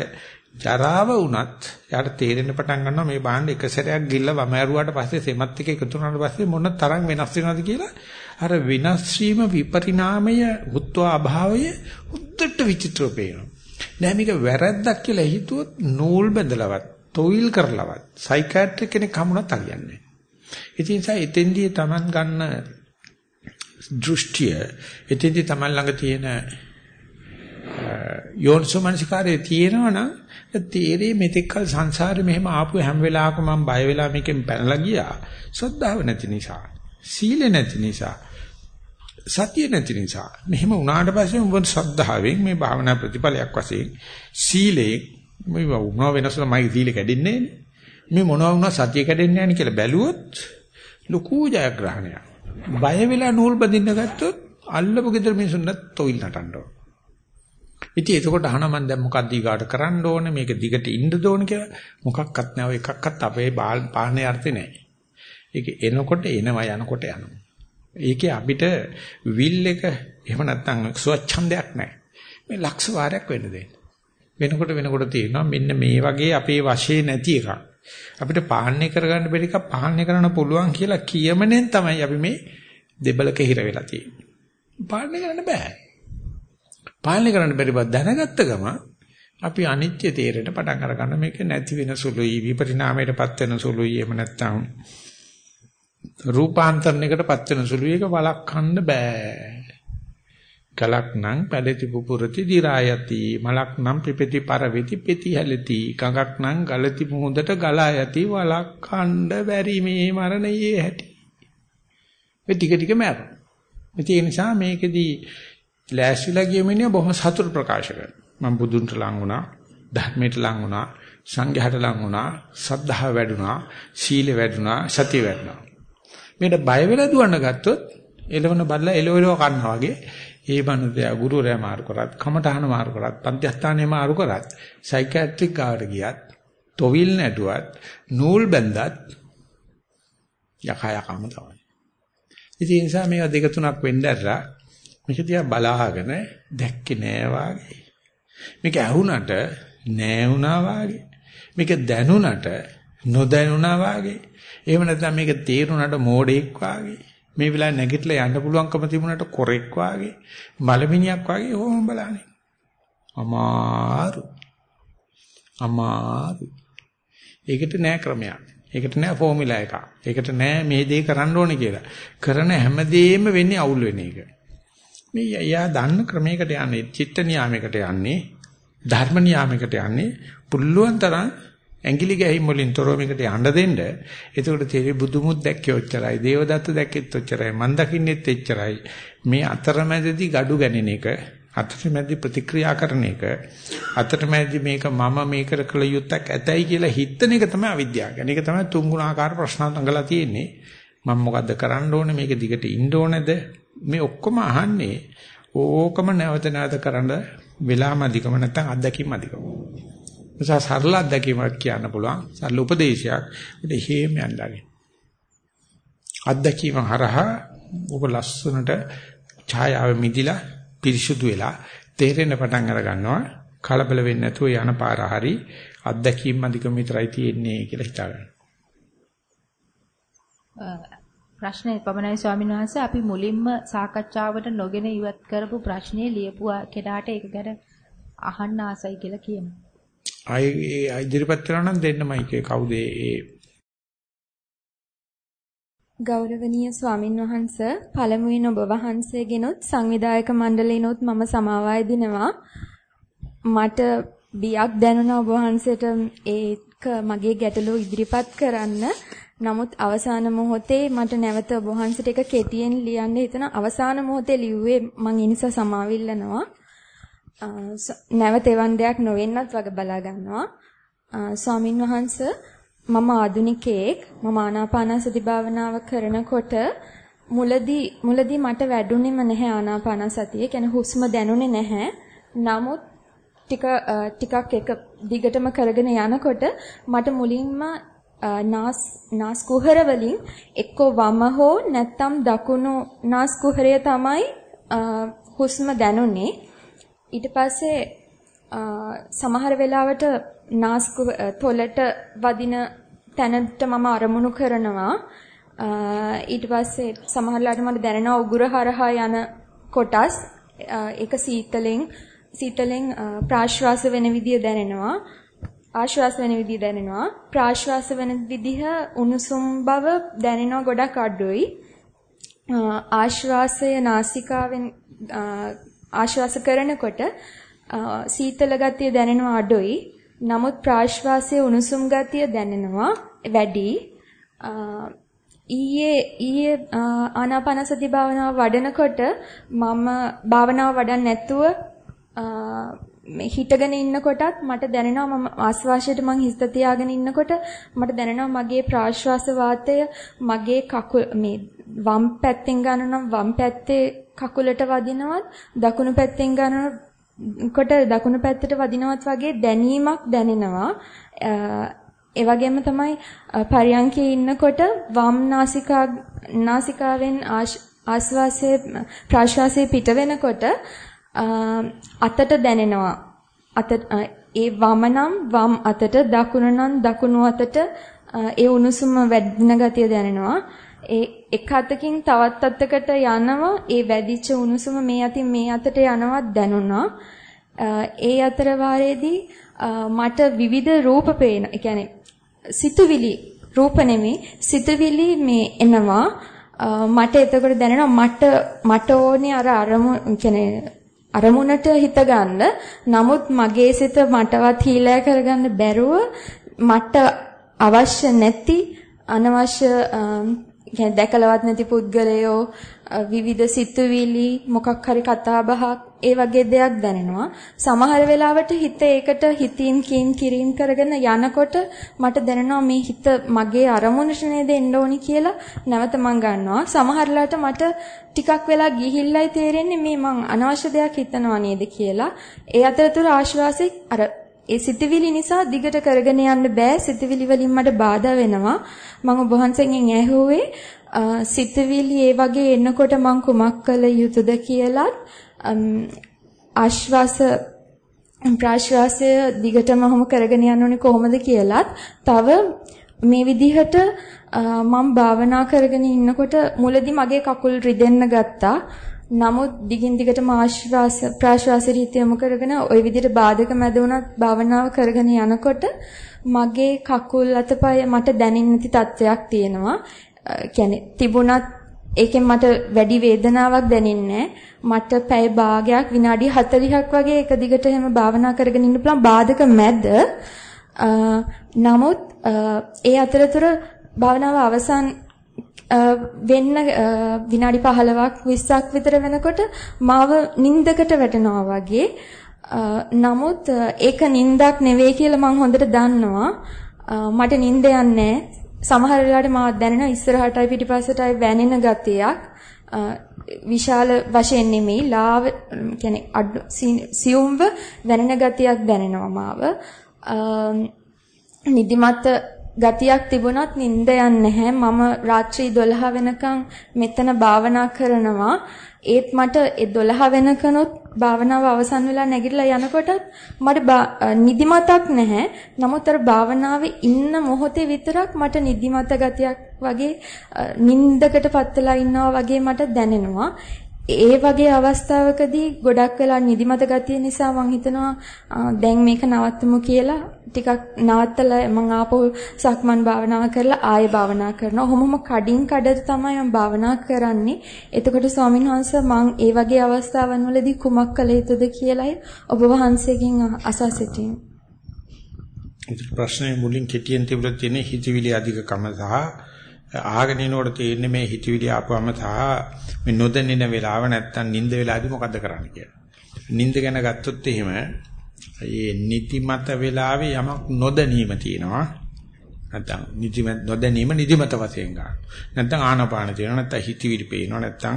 ජරාව වුණත් යාට තේරෙන්න පටන් ගන්නවා මේ බාහන්න එක සැරයක් ගිල්ල වම ඇරුවාට පස්සේ සෙමත් එක එකතු වුණාට පස්සේ මොන තරම් වෙනස් වෙනවද කියලා අර විනාශ වීම විපරිණාමය උත්වා අභාවය උද්දට විචිත්‍රව පේනවා නෑ මේක වැරද්දක් කියලා හිතුවොත් නූල් බැඳලවත්, තොইল කරලවත් සයිකියාට්‍රික් කෙනෙක් හමුණත් හරියන්නේ නෑ. ඉතින් ඒ නිසා එතෙන්දී Taman ගන්න දෘෂ්ටිය එතෙන්දී Taman ළඟ තියෙන යෝනිසෝමනසිකාරයේ තියෙනවනම් තීරේ මෙතෙක්කල් සංසාරේ මෙහෙම ආපු හැම වෙලාවකම මම බය වෙලා මේකෙන් පැනලා ගියා. ශ්‍රද්ධාව නැති නිසා, සීල නැති නිසා, සතිය නැති නිසා. මෙහෙම වුණාට පස්සේ උඹ ශ්‍රද්ධාවෙන් මේ භාවනා ප්‍රතිඵලයක් වශයෙන් සීලේ මේ වුණා වෙනසල මයි සීල කැඩෙන්නේ මේ මොනවා වුණා සතිය කැඩෙන්නේ නැහැ කියලා බැලුවොත් ලකු ජයග්‍රහණයක්. බය වෙලා නූල් බඳින්න ගත්තොත් අල්ලපු ගෙදර මිනිසුන්ට තොইল නටන්න ඕන. ඉතින් එතකොට අහන මම දැන් මොකක්ද ඊගාට කරන්න ඕනේ මේක දිගට ඉන්න ඕනේ කියලා මොකක්වත් නැහැ එකක්වත් අපේ පාලනේ අර්ථේ නැහැ. ඒක එනකොට එනවා යනකොට යනවා. ඒකේ අපිට විල් එක එහෙම නැත්නම් ස්වච්ඡන්දයක් නැහැ. මේ ලක්ෂ වාරයක් වෙන්න දෙන්න. වෙනකොට වෙනකොට තියෙනවා මෙන්න මේ වගේ අපේ වශයේ නැති එකක්. අපිට පාලනය කරගන්න බැරි එකක් පාලනය කරන්න පුළුවන් කියලා කියමනෙන් තමයි අපි මේ දෙබලක හිර වෙලා තියෙන්නේ. පාලනය කරන්න බෑ. පාලනය කරන්න බැරි බව දැනගත්ත ගම අපි අනිත්‍ය තේරෙට පටන් අර ගන්න මේක නැති වෙන සුළුයි විපරිණාමයටපත් වෙන සුළුයි එහෙම නැත්නම් රූපාන්තරණයකටපත් වෙන සුළුයි ඒක වළක්වන්න බෑ කලක් නම් පැලති පුපුරති දිරායති මලක් නම් පිපෙති පරවෙති පෙති හැලති කඟක් නම් ගලති මුහුදට ගලා යති වළක්වන්න බැරි මේ මරණයේ හැටි මේ ටික ටික මෑර ඒ නිසා මේකෙදී ලෑස්තිලා ගිය මිනිහ බොහොම සතුට ප්‍රකාශ කරනවා. මම බුදුන්ට ලං වුණා, ධර්මයට ලං වුණා, සංඝයාට ලං වුණා, සද්ධාව වැඩුණා, සීල වැඩුණා, සතිය වැඩුණා. මේකට බය වෙලා දුවන්න ගත්තොත් එළවන බල්ලා එළවෙලව කන්නා වගේ ඒ බණුදයා ගුරුවරයා මාරු කරත්, කමඨහන මාරු කරත්, පන්තිස්ථානේ මාරු කරත්, සයිකියාට්‍රික් ගාවට ගියත්, තොවිල් නැටුවත්, නූල් බැඳත් යකා යකම තමයි. ඉතින් ඒ නිසා මේවා දෙක තුනක් වෙන්න ඇරලා මේක දිහා බලාගෙන දැක්කේ නෑ වාගේ. මේක ඇහුණට නෑ වුණා වාගේ. මේක දැනුණට නොදැනුණා වාගේ. එහෙම නැත්නම් මේක තේරුණට මෝඩෙක් වාගේ. මේ වෙලාවේ නැගිටලා යන්න පුළුවන්කම තිබුණට කොරෙක් වාගේ. මලමිනියක් වාගේ ඕම බලන්නේ. අමාරු. අමාරු. ඒකට නෑ ක්‍රමයක්. ඒකට නෑ ෆෝමියුලා එකක්. ඒකට නෑ මේ දේ කරන්න ඕනේ කියලා. කරන හැමදේම වෙන්නේ අවුල් වෙන එක. මේ එයා දන්න ක්‍රමයකට යන්නේ චිත්ත නියාමයකට යන්නේ ධර්ම නියාමයකට යන්නේ පුල්ලුවන් තරම් ඇඟිලි ගැහිම් වලින් තොරව මේකට යන්න දෙන්න. එතකොට තේරෙයි බුදුමුත් දැක්කේ ඔච්චරයි. දේවදත්ත දැක්කෙත් ඔච්චරයි. මන් දකින්නෙත් එච්චරයි. මේ අතරමැදදී gadu ගැනෙන එක, අතරමැදදී ප්‍රතික්‍රියා කරන එක, අතරමැදදී මේක මම මේකට කළ යුත්තක් ඇතයි කියලා හිතන එක තමයි අවිද්‍යාව. ඒක තමයි තුන්ගුණාකාර ප්‍රශ්න අංගලා තියෙන්නේ. මම මොකද්ද කරන්න ඕනේ? මේක දිගට ඉන්න ඕනේද? මේ ඔක්කොම අහන්නේ ඕකම නැවත නැවත කරන්න වෙලාමදිකම නැත්නම් අත්දැකීම් අධිකම. නිසා සරල අත්දැකීමක් කියන්න පුළුවන්. සරල උපදේශයක්. උඩ හේම යන්නගේ. අත්දැකීම හරහා ඔබ ලස්සනට ඡායාව මිදිලා පිරිසුදු වෙලා තේරෙන පටන් අර ගන්නවා. කලබල වෙන්නේ නැතුව යන පාර හරි අත්දැකීම් අධිකම විතරයි තියෙන්නේ කියලා හිතාගන්න. ප්‍රශ්නේ පමණයි ස්වාමීන් වහන්සේ අපි මුලින්ම සාකච්ඡාවට නොගෙන ඉවත් කරපු ප්‍රශ්නේ ලියපු කෙනාට ඒක ගැන අහන්න ආසයි කියලා කියමු. අය ඉදිරිපත් කරනවා නම් දෙන්න මයිකේ කවුද ඒ ගෞරවනීය ස්වාමින් වහන්ස පළමුවෙන් ඔබ වහන්සේගෙනුත් සංවිධායක මණ්ඩලයෙන්ුත් මම සමාවය දිනවා මට බියක් දැනුණා ඔබ වහන්සේට ඒක මගේ ගැටලුව ඉදිරිපත් කරන්න නමුත් අවසාන මොහොතේ මට නැවත ඔබ වහන්සේට එක කෙටියෙන් ලියන්න හිතන අවසාන මොහොතේ ලිව්වේ මම ඒ නිසා සමාවිල්ලනවා. නැවත එවන් දෙයක් නොවෙන්නත් වග බලා ගන්නවා. ස්වාමින් වහන්සේ මම ආදුනිකයෙක් මම ආනාපානසති භාවනාව කරනකොට මුලදී මුලදී මට වැඩුණෙම නැහැ ආනාපානසතිය. කියන්නේ හුස්ම දැනුනේ නැහැ. නමුත් ටික ටිකක් එක දිගටම කරගෙන යනකොට මට මුලින්ම නාස් නාස් කුහර වලින් එක්ක වම හෝ නැත්නම් දකුණු නාස් කුහරය තමයි හුස්ම දැනුනේ ඊට පස්සේ සමහර වෙලාවට නාස් තොලට වදින තැනට මම අරමුණු කරනවා ඊට පස්සේ සමහරලාට මට දැනෙනවා උගුර හරහා යන කොටස් ඒක සීතලෙන් සීතලෙන් ප්‍රාශ්වාස වෙන විදිය දැනෙනවා. ආශ්වාස වෙන විදිය දැනෙනවා. ප්‍රාශ්වාස වෙන විදිහ උණුසුම් බව දැනෙනවා ගොඩක් අඩුයි. ආශ්වාසය නාසිකාවෙන් ආශ්වාස කරනකොට සීතල ගතිය දැනෙනවා අඩුයි. නමුත් ප්‍රාශ්වාසයේ උණුසුම් ගතිය දැනෙනවා වැඩි. ඊයේ ඊයේ ආනාපානසති භාවනාව වඩනකොට මම භාවනාව වඩන්න නැතුව මේ හිටගෙන ඉන්නකොටත් මට දැනෙනවා මම ආස්වාශයට මං හිත තියාගෙන ඉන්නකොට මට දැනෙනවා මගේ ප්‍රාශ්වාස වාතය මගේ කකුල මේ වම් පැත්තෙන් ගන්නනම් වම් පැත්තේ කකුලට වදිනවත් දකුණු පැත්තෙන් ගන්නකොට දකුණු පැත්තට වදිනවත් වගේ දැනීමක් දැනෙනවා. ඒ වගේම තමයි පරියන්කේ ඉන්නකොට වම් නාසිකා නාසිකාවෙන් ආශ්වාසයේ ප්‍රාශ්වාසයේ පිට වෙනකොට අතට දැනෙනවා. අත ඒ වම නම් වම් අතට දකුණ නම් දකුණු අතට ඒ උණුසුම වැඩින ගතිය දැනෙනවා. ඒ එක අතකින් තවත් අතකට යනවා. ඒ වැඩිච්ච උණුසුම මේ අතින් මේ අතට යනවා දැනුණා. ඒ අතර වාරයේදී මට විවිධ රූප පේන. ඒ කියන්නේ සිතුවිලි රූප නෙමෙයි සිතුවිලි මේ එනවා. මට එතකොට දැනෙනවා මට මට ඕනේ අර අරමුණ කියන්නේ අරමුණට හිත ගන්න. නමුත් මගේ සිත මටවත් හීලෑ කරගන්න බැරුව මට අවශ්‍ය නැති අනවශ්‍ය කියන්නේ දැකලවත් නැති පුද්ගලයෝ විවිධ සිතුවිලි මොකක් හරි කතා බහක් ඒ වගේ දෙයක් දැනෙනවා. සමහර වෙලාවට හිත ඒකට හිතින් කින් කිරින් කරගෙන යනකොට මට දැනෙනවා මේ හිත මගේ අරමුණට නේද එන්න ඕනි කියලා නැවත මං ගන්නවා. සමහරලාට මට ටිකක් වෙලා ගිහිල්ලයි තේරෙන්නේ මේ මං අනවශ්‍ය දෙයක් හිතනවා නේද කියලා. ඒ අතරතුර ආශ්වාසෙ අර ඒ සිතවිලි නිසා දිගට කරගෙන යන්න බෑ. සිතවිලි වලින් මට බාධා වෙනවා. මම ඔබ වහන්සේගෙන් ඇහුවේ සිතවිලි ඒ වගේ එනකොට මං කුමක් කළ යුතුද? කියලත් ආශ්වාස ප්‍රාශ්වාසය දිගටම ඔහොම කරගෙන යන්න ඕනේ කොහොමද කියලත් තව මේ විදිහට මම භාවනා කරගෙන ඉන්නකොට මුලදී මගේ කකුල් රිදෙන්න ගත්තා නමුත් දිගින් දිගටම ආශ්වාස ප්‍රාශ්වාස රීතිය යොමු කරගෙන ওই විදිහට බාධක මැද වුණත් භාවනාව කරගෙන යනකොට මගේ කකුල් අතපය මට දැනෙන්නේ නැති තත්වයක් තියෙනවා. කියන්නේ තිබුණත් ඒකෙන් මට වැඩි වේදනාවක් දැනෙන්නේ මට පැය භාගයක් විනාඩි 40ක් වගේ එක දිගට එහෙම භාවනා කරගෙන ඉන්න පුළුවන් බාධක මැද නමුත් ඒ අතරතුර භාවනාව අවසන් වෙන්න විනාඩි 15ක් 20ක් විතර වෙනකොට මාව නිින්දකට වැටෙනවා වගේ. නමුත් ඒක නිින්දක් නෙවෙයි කියලා මම හොඳට දන්නවා. මට නිින්ද යන්නේ සමහර වෙලාවට මාව දැනෙන ඉස්සරහටයි පිටිපස්සටයි වැනෙන ගතියක්. විශාල වශයෙන් නෙමෙයි ලාව කියන්නේ සියුම්ව වැනෙන ගතියක් දැනෙනවා මාව. නිදිමත ගතියක් තිබුණත් නිින්ද යන්නේ නැහැ. මම රාත්‍රී 12 වෙනකන් මෙතන භාවනා කරනවා. ඒත් මට ඒ 12 වෙනකනොත් භාවනාව අවසන් වෙලා නැගිටලා යනකොටත් මට නිදිමතක් නැහැ. නමුත් අර භාවනාවේ ඉන්න මොහොතේ විතරක් මට නිදිමත ගතියක් වගේ නිින්දකටපත් වෙලා ඉන්නවා වගේ මට දැනෙනවා. ඒ වගේ අවස්ථාවකදී ගොඩක් වෙලා නිදිමත ගතිය නිසා මම හිතනවා දැන් මේක නවත්තමු කියලා ටිකක් නවත්තලා මම ආපහු සක්මන් භාවනාව කරලා ආයෙ භාවනා කරනවා. ඔහොමම කඩින් කඩට තමයි මම භාවනා කරන්නේ. එතකොට ස්වාමීන් වහන්සේ මම ඒ වගේ අවස්ථාවන් වලදී කුමක් කළ යුතුද කියලායි ඔබ වහන්සේගෙන් අසා සිටින්. ප්‍රශ්නේ මුලින් කෙටියෙන් තිබුණා තියෙන හිතවිලි අධිකකම සහ ආගෙන ඉනකොට තේරෙන්නේ මේ හිතවිලි ආපුවම සහ මේ නොදැනෙන වෙලාව නැත්තම් නිින්ද වෙලාදී මොකද්ද කරන්න කියලා. නිින්ද ගැන ගත්තොත් එහෙම මේ නිදිමත වෙලාවේ යමක් නොදැනීම තියෙනවා. නැත්තම් නිදිමත නොදැනීම නිදිමත වශයෙන් ගන්න. නැත්තම් ආනපාන තියෙනවා නැත්තම් හිතවිලි පේනවා නැත්තම්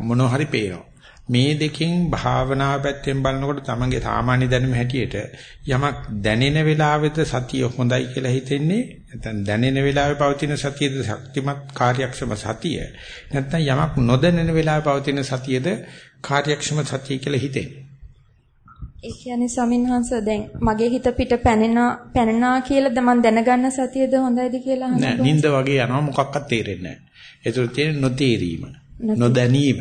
මොනවා හරි පේනවා. මේ දෙකෙන් භාවනාව පැත්තෙන් බලනකොට තමන්ගේ සාමාන්‍ය දැනුම හැටියට යමක් දැනෙන වෙලාවෙද සතිය හොඳයි කියලා හිතෙන්නේ නැත්නම් දැනෙන වෙලාවේ පවතින සතියද ශක්තිමත් කාර්යක්ෂම සතිය නැත්නම් යමක් නොදැනෙන වෙලාවේ පවතින සතියද කාර්යක්ෂම සතිය කියලා හිතෙන්නේ. ඒ කියන්නේ සමින්හංශ දැන් මගේ හිත පිට පැනෙනා පැනනා කියලාද මම දැනගන්න සතියද හොඳයිද කියලා අහනවා නෑ නින්ද වගේ යනවා මොකක්වත් තේරෙන්නේ නෑ. ඒතර තියෙන නොතේරීම නොදැනීම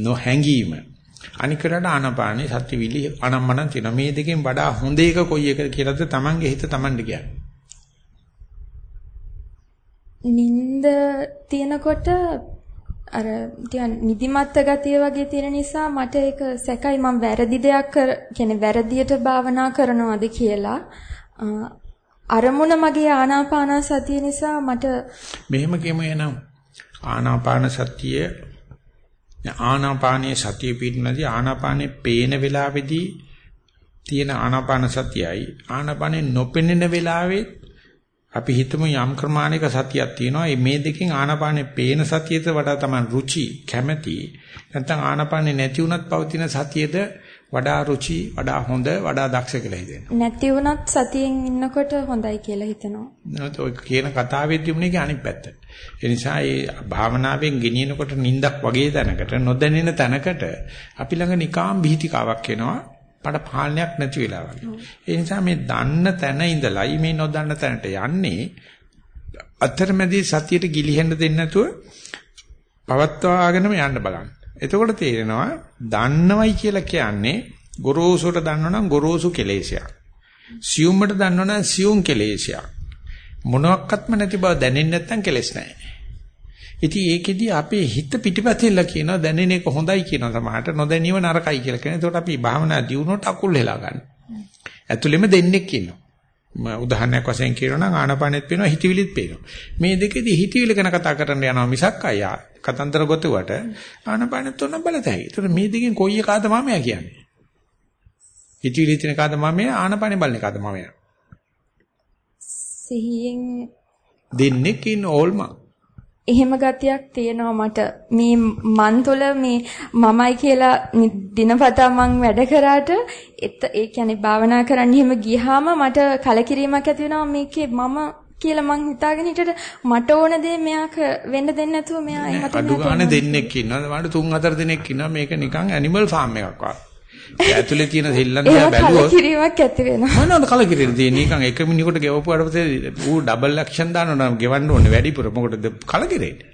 නොහැඟීම අනිකරට ආනාපානේ සත්‍ය විලි අනම්මනම් තියෙනවා. මේ දෙකෙන් වඩා හොඳ එක කොයි එක කියලාද Tamange හිත Tamanට කියන්නේ. නින්ද තියනකොට අර ටිකක් නිදිමත් ගතිය වගේ තියෙන නිසා මට ඒක සැකයි මම වැරදි දෙයක් කර කියන්නේ වැරදියට භාවනා කරනවද කියලා අරමුණ මගේ ආනාපාන සතිය නිසා මට මෙහෙම කියමු එනම් ආනාපාන සතිය ආනාපානයේ සතිය පිටිනදී ආනාපානේ පේන වෙලාවේදී තියෙන ආනාපාන සතියයි. ආනාපානේ නොපෙනෙන වෙලාවේ අපි හිතමු යම් ක්‍රමානික සතියක් තියෙනවා. මේ දෙකෙන් ආනාපානේ පේන සතියට වඩා තමයි රුචි කැමැති. නැත්නම් ආනාපානේ නැති වුණත් පවතින සතියේද වඩා රුචි වඩා හොඳ වඩා දක්ෂ කියලා හිතෙනවා. නැති වුණත් සතියෙන් ඉන්නකොට හොඳයි කියලා හිතනවා. නැත්නම් ඔය කියන කතාවෙදී මුනේ අනිත් පැත්ත. ඒ නිසා මේ භාවනාවෙන් ගෙනියනකොට නිින්දක් වගේ තැනකට නොදැනෙන තැනකට අපි ළඟ නිකාම් බීතිකාවක් එනවා පඩ පාලනයක් නැති වෙලා වගේ. ඒ නිසා මේ දන්න තැන ඉඳලයි මේ නොදන්න තැනට යන්නේ. අතරමැදි සතියට ගිලිහෙන්න දෙන්නේ නැතුව පවත්වාගෙනම යන්න බලන්න. එතකොට තේරෙනවා දන්නවයි කියලා කියන්නේ ගොරෝසුට දන්නවනම් ගොරෝසු කෙලේශයක්. සියුම්මට දන්නවනම් සියුම් කෙලේශයක්. මොනක්වත්ම නැති බව දැනෙන්නේ නැත්නම් කෙලෙස් නැහැ. ඉතින් ඒකෙදි අපේ හිත පිටිපතෙල්ලා කියනවා දැනෙන එක හොඳයි කියනවා සමහරට නොදැනීම නරකයි කියලා කියන. ඒකට අපි භාවනා දියුණුවට අකුල් හෙලා ගන්න. ඇතුළෙම දෙන්නෙක් ඉන්නවා. උදාහරණයක් වශයෙන් කියනවා නම් ආනාපානෙත් පේනවා හිතවිලිත් පේනවා. මේ දෙකේදී හිතවිලි ගැන කතා කරන්න යනවා මිසක් අයියා කතන්දර ගොතුවට ආනාපානෙත් උන බලතයි. ඒතර මේ දෙකෙන් කොයි එකාද මමයා කියන්නේ? හිතවිලි තියෙන කාද මමයා ආනාපානෙ බලන කාද මමයා? සිහියෙන් දෙන්නෙක් ඉන්න ඕල්මා එහෙම ගතියක් තියෙනවා මට මේ මන් තුළ මේ මමයි කියලා දිනපතා මං වැඩ කරාට ඒ කියන්නේ භාවනා කරන්න එහෙම ගියාම මට කලකිරීමක් ඇති වෙනවා මේකේ මම කියලා මං හිතාගෙන හිටියට මට ඕන දේ මෙයා වෙන්න දෙන්නේ නැතුව මෙයා එහෙමට අඩු ගන්න දෙන්නෙක් ඉන්නවා මට තුන් හතර දෙනෙක් ඉන්නවා මේක නිකන් ඇනිමල් ෆාම් එකක් වගේ ඇතුලේ තියෙන සෙල්ලම් දිහා බැලුවොත් කලකිරීමක් ඇති වෙනවා. මොනවද කලකිරීම තියෙන්නේ? නිකන් එක මිනිහෙකුට ගෙවපුවාට පස්සේ ඌ ඩබල් ඇක්ෂන් දානවා නම් ගෙවන්න ඕනේ වැඩිපුර. මොකටද කලකිරෙන්නේ?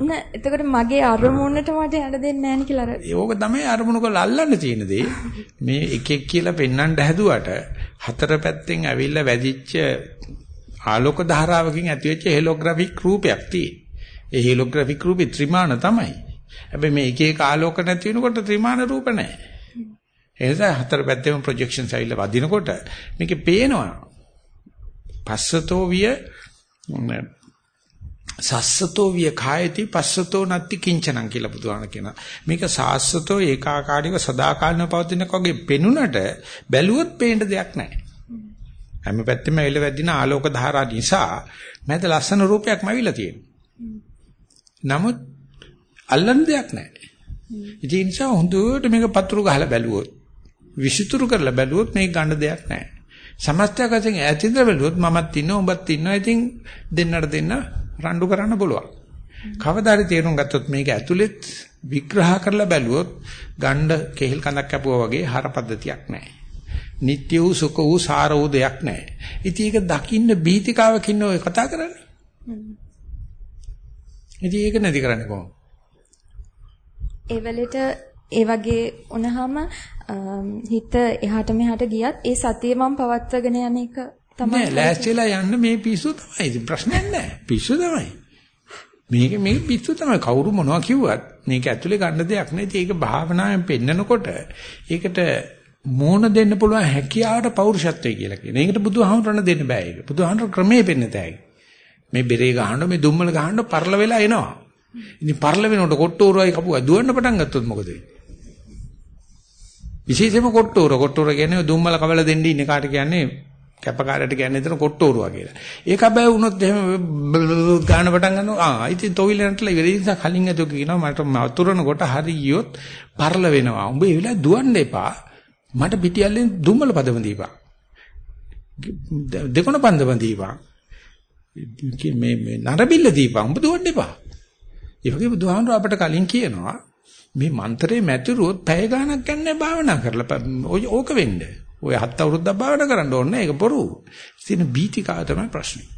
නෑ එතකොට මගේ අරමුණට මට යන්න දෙන්නේ නැහැ නේ කියලා අර. ඒක තමයි අරමුණ කොල්ල අල්ලන්න තියෙන දේ. මේ එකෙක් කියලා පෙන්වන්න හැදුවට හතර පැත්තෙන් ඇවිල්ලා වැදිච්ච ආලෝක ධාරාවකින් ඇතිවෙච්ච හෙලෝග්‍රැෆික් රූපයක් තියෙන. ඒ හෙලෝග්‍රැෆික් රූපේ ත්‍රිමාන තමයි. හැබැයි මේ එක එක ආලෝක නැති වෙනකොට ත්‍රිමාන රූප නැහැ. ඒ නිසා හතර පැත්තෙම ප්‍රොජෙක්ෂන්ස් ඇවිල්ලා වදිනකොට මේකේ පේනවා. පස්සතෝ විය සස්සතෝ විය කායති පස්සතෝ නත්ති කිංචනං කියලා බුදුහාම කියනවා. මේක සාස්සතෝ ඒකාකාරීව සදාකාලිනව පවතිනක් වගේ පෙනුනට බැලුවොත් පේන්න දෙයක් නැහැ. හැම පැත්තෙම ඇවිල්ලා වැදින ආලෝක ධාරා නිසා මෑත ලස්සන රූපයක්ම ඇවිල්ලා තියෙනවා. නමුත් අල්ලන්න දෙයක් නැහැ. ඉතින් ඒ නිසා හොඳට මේක පතුරු ගහලා බැලුවොත් විසිතුරු කරලා බැලුවොත් මේක ගන්න දෙයක් නැහැ. සමස්තයක් වශයෙන් ඈතින්ද බැලුවොත් මමත් ඉන්නවා උඹත් ඉන්නවා. ඉතින් දෙන්නට දෙන්න රණ්ඩු කරන්න පුළුවන්. කවදාරි තේරුම් ගත්තොත් මේක ඇතුළෙත් විග්‍රහ කරලා බැලුවොත් ගණ්ඩ කෙහෙල් කඳක් කැපුවා වගේ හරපද්ධතියක් නැහැ. නিত্য වූ සුඛ වූ සාර වූ දෙයක් නැහැ. ඉතින් ඒක දකින්න බීතිකාවකින් ඔය කතා කරන්නේ. ඉතින් ඒක නැති කරන්නේ කොහොමද? ඒ වෙලෙට ඒ වගේ වුණාම හිත එහාට මෙහාට ගියත් ඒ සතිය මම පවත්වාගෙන යන එක තමයි නෑ ලෑස්තිලා යන්න මේ පිස්සු තමයි. ඉතින් ප්‍රශ්නයක් නෑ. පිස්සු තමයි. මේක මේ පිස්සු තමයි. කවුරු මොනවා කිව්වත් මේක ඇතුලේ ගන්න දෙයක් නෑ. ඉතින් ඒක භාවනාවෙන් පෙන්නකොට ඒකට මෝන දෙන්න පුළුවන් හැකියාවට පෞරුෂත්වය කියලා කියන. ඒකට බුදුහාමුදුරණ දෙන්න බෑ ඒක. බුදුහාමුදුර ක්‍රමයේ පෙන්න තෑයි. මේ බෙරේ ගහන්න මේ දුම්මල ගහන්න පරල වෙලා එනවා. ඉතින් පරල වෙනකොට කොට්ටෝරුවයි කපුවා දුවන්න පටන් ගත්තොත් මොකද වෙන්නේ? විශේෂයෙන්ම කොට්ටෝර කොට්ටෝර කියන්නේ දුම්මල කවල දෙන්න ඉන්නේ කාට කියන්නේ කැපකාරයට කියන්නේ එතන කොට්ටෝරුවා කියලා. ඒක බෑ වුණොත් එහෙම ගාන පටන් ගන්නවා. ආ ඉතින් තොවිලන්ටලා ඉවර නිසා කලින් අතෝ කියනවා මට වතුරන කොට හරි ගියොත් පරල වෙනවා. උඹ ඒ වෙලාව දුවන්න එපා. මට පිටියල්ලෙන් දුම්මල පදම දීපන්. දෙකොණ පන්දම දීපන්. මේ මේ නරබිල්ල දීපන්. උඹ දුවන්න එපා. ඒ වගේ බුදුහාමුදුර අපට කලින් කියනවා මේ මන්ත්‍රේ මැතිරුවොත් පැය ගාණක් ගන්න භාවනා කරලා ඕක වෙන්න. ඔය හත් අවුරුද්දක් භාවනා කරන්න ඕනේ ඒක බොරු. ඉතින් බීතිකාව තමයි ප්‍රශ්නේ.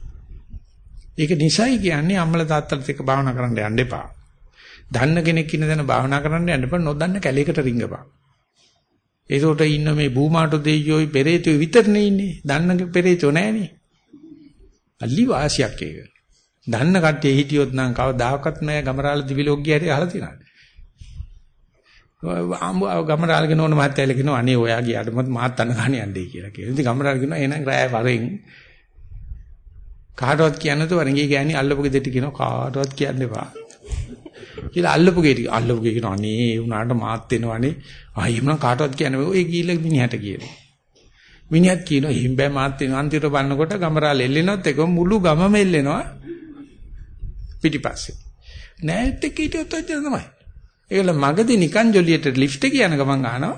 ඒක නිසයි කියන්නේ අම්මල තාත්තලත් එක්ක භාවනා කරන්න යන්න එපා. දන්න කෙනෙක් ඉන්න තැන භාවනා කරන්න යන්න බෑ නොදන්න කැලේකට රිංගපන්. ඒකට ඉන්න මේ භූමාට දෙයියෝයි පෙරේතයෝ විතරනේ ඉන්නේ. දන්න පෙරේතයෝ නෑනේ. අලි වාසියක් ඒක. දන්න කට්ටිය හිටියොත් නම් කවදාකවත් නෑ ගමරාල දිවිලෝකයේ හරි අහලා තියෙනවා. ගමරාල කියන ඕන මහත්තයල කියනවා අනේ ඔයා ගියාට මත් මාත් අන්න ගන්න යන්නේ කියලා කියනවා. ඉතින් ගමරාල කියනවා එහෙනම් රෑ වරෙන් කාටවත් කියන්න නැතුව වරංගී ගෑණි අල්ලපු ගෙදරට කියනවා කාටවත් කියන්න එපා. කියලා අල්ලපු ගෙට අල්ලපු ගේ කියනවා අනේ ඒ උනාට මාත් වෙනවනේ. ආ එහෙනම් කාටවත් කියන්න බෑ. ඔය ගිහිල්ලා මිනිහට කියනවා. මිනිහත් කියනවා එහෙන් බෑ මාත් වෙනවා. අන්තිමට බලනකොට ගමරාල එල්ලෙනවත් එක මුළු ගමම එල්ලෙනවා. පිටිපස්සේ. නෑත් එක්ක හිටියොත් ඔච්චර තමයි. ඒකල මගදී නිකන් ජොලියට ලිෆ්ට් එක යන ගමන් අහනවා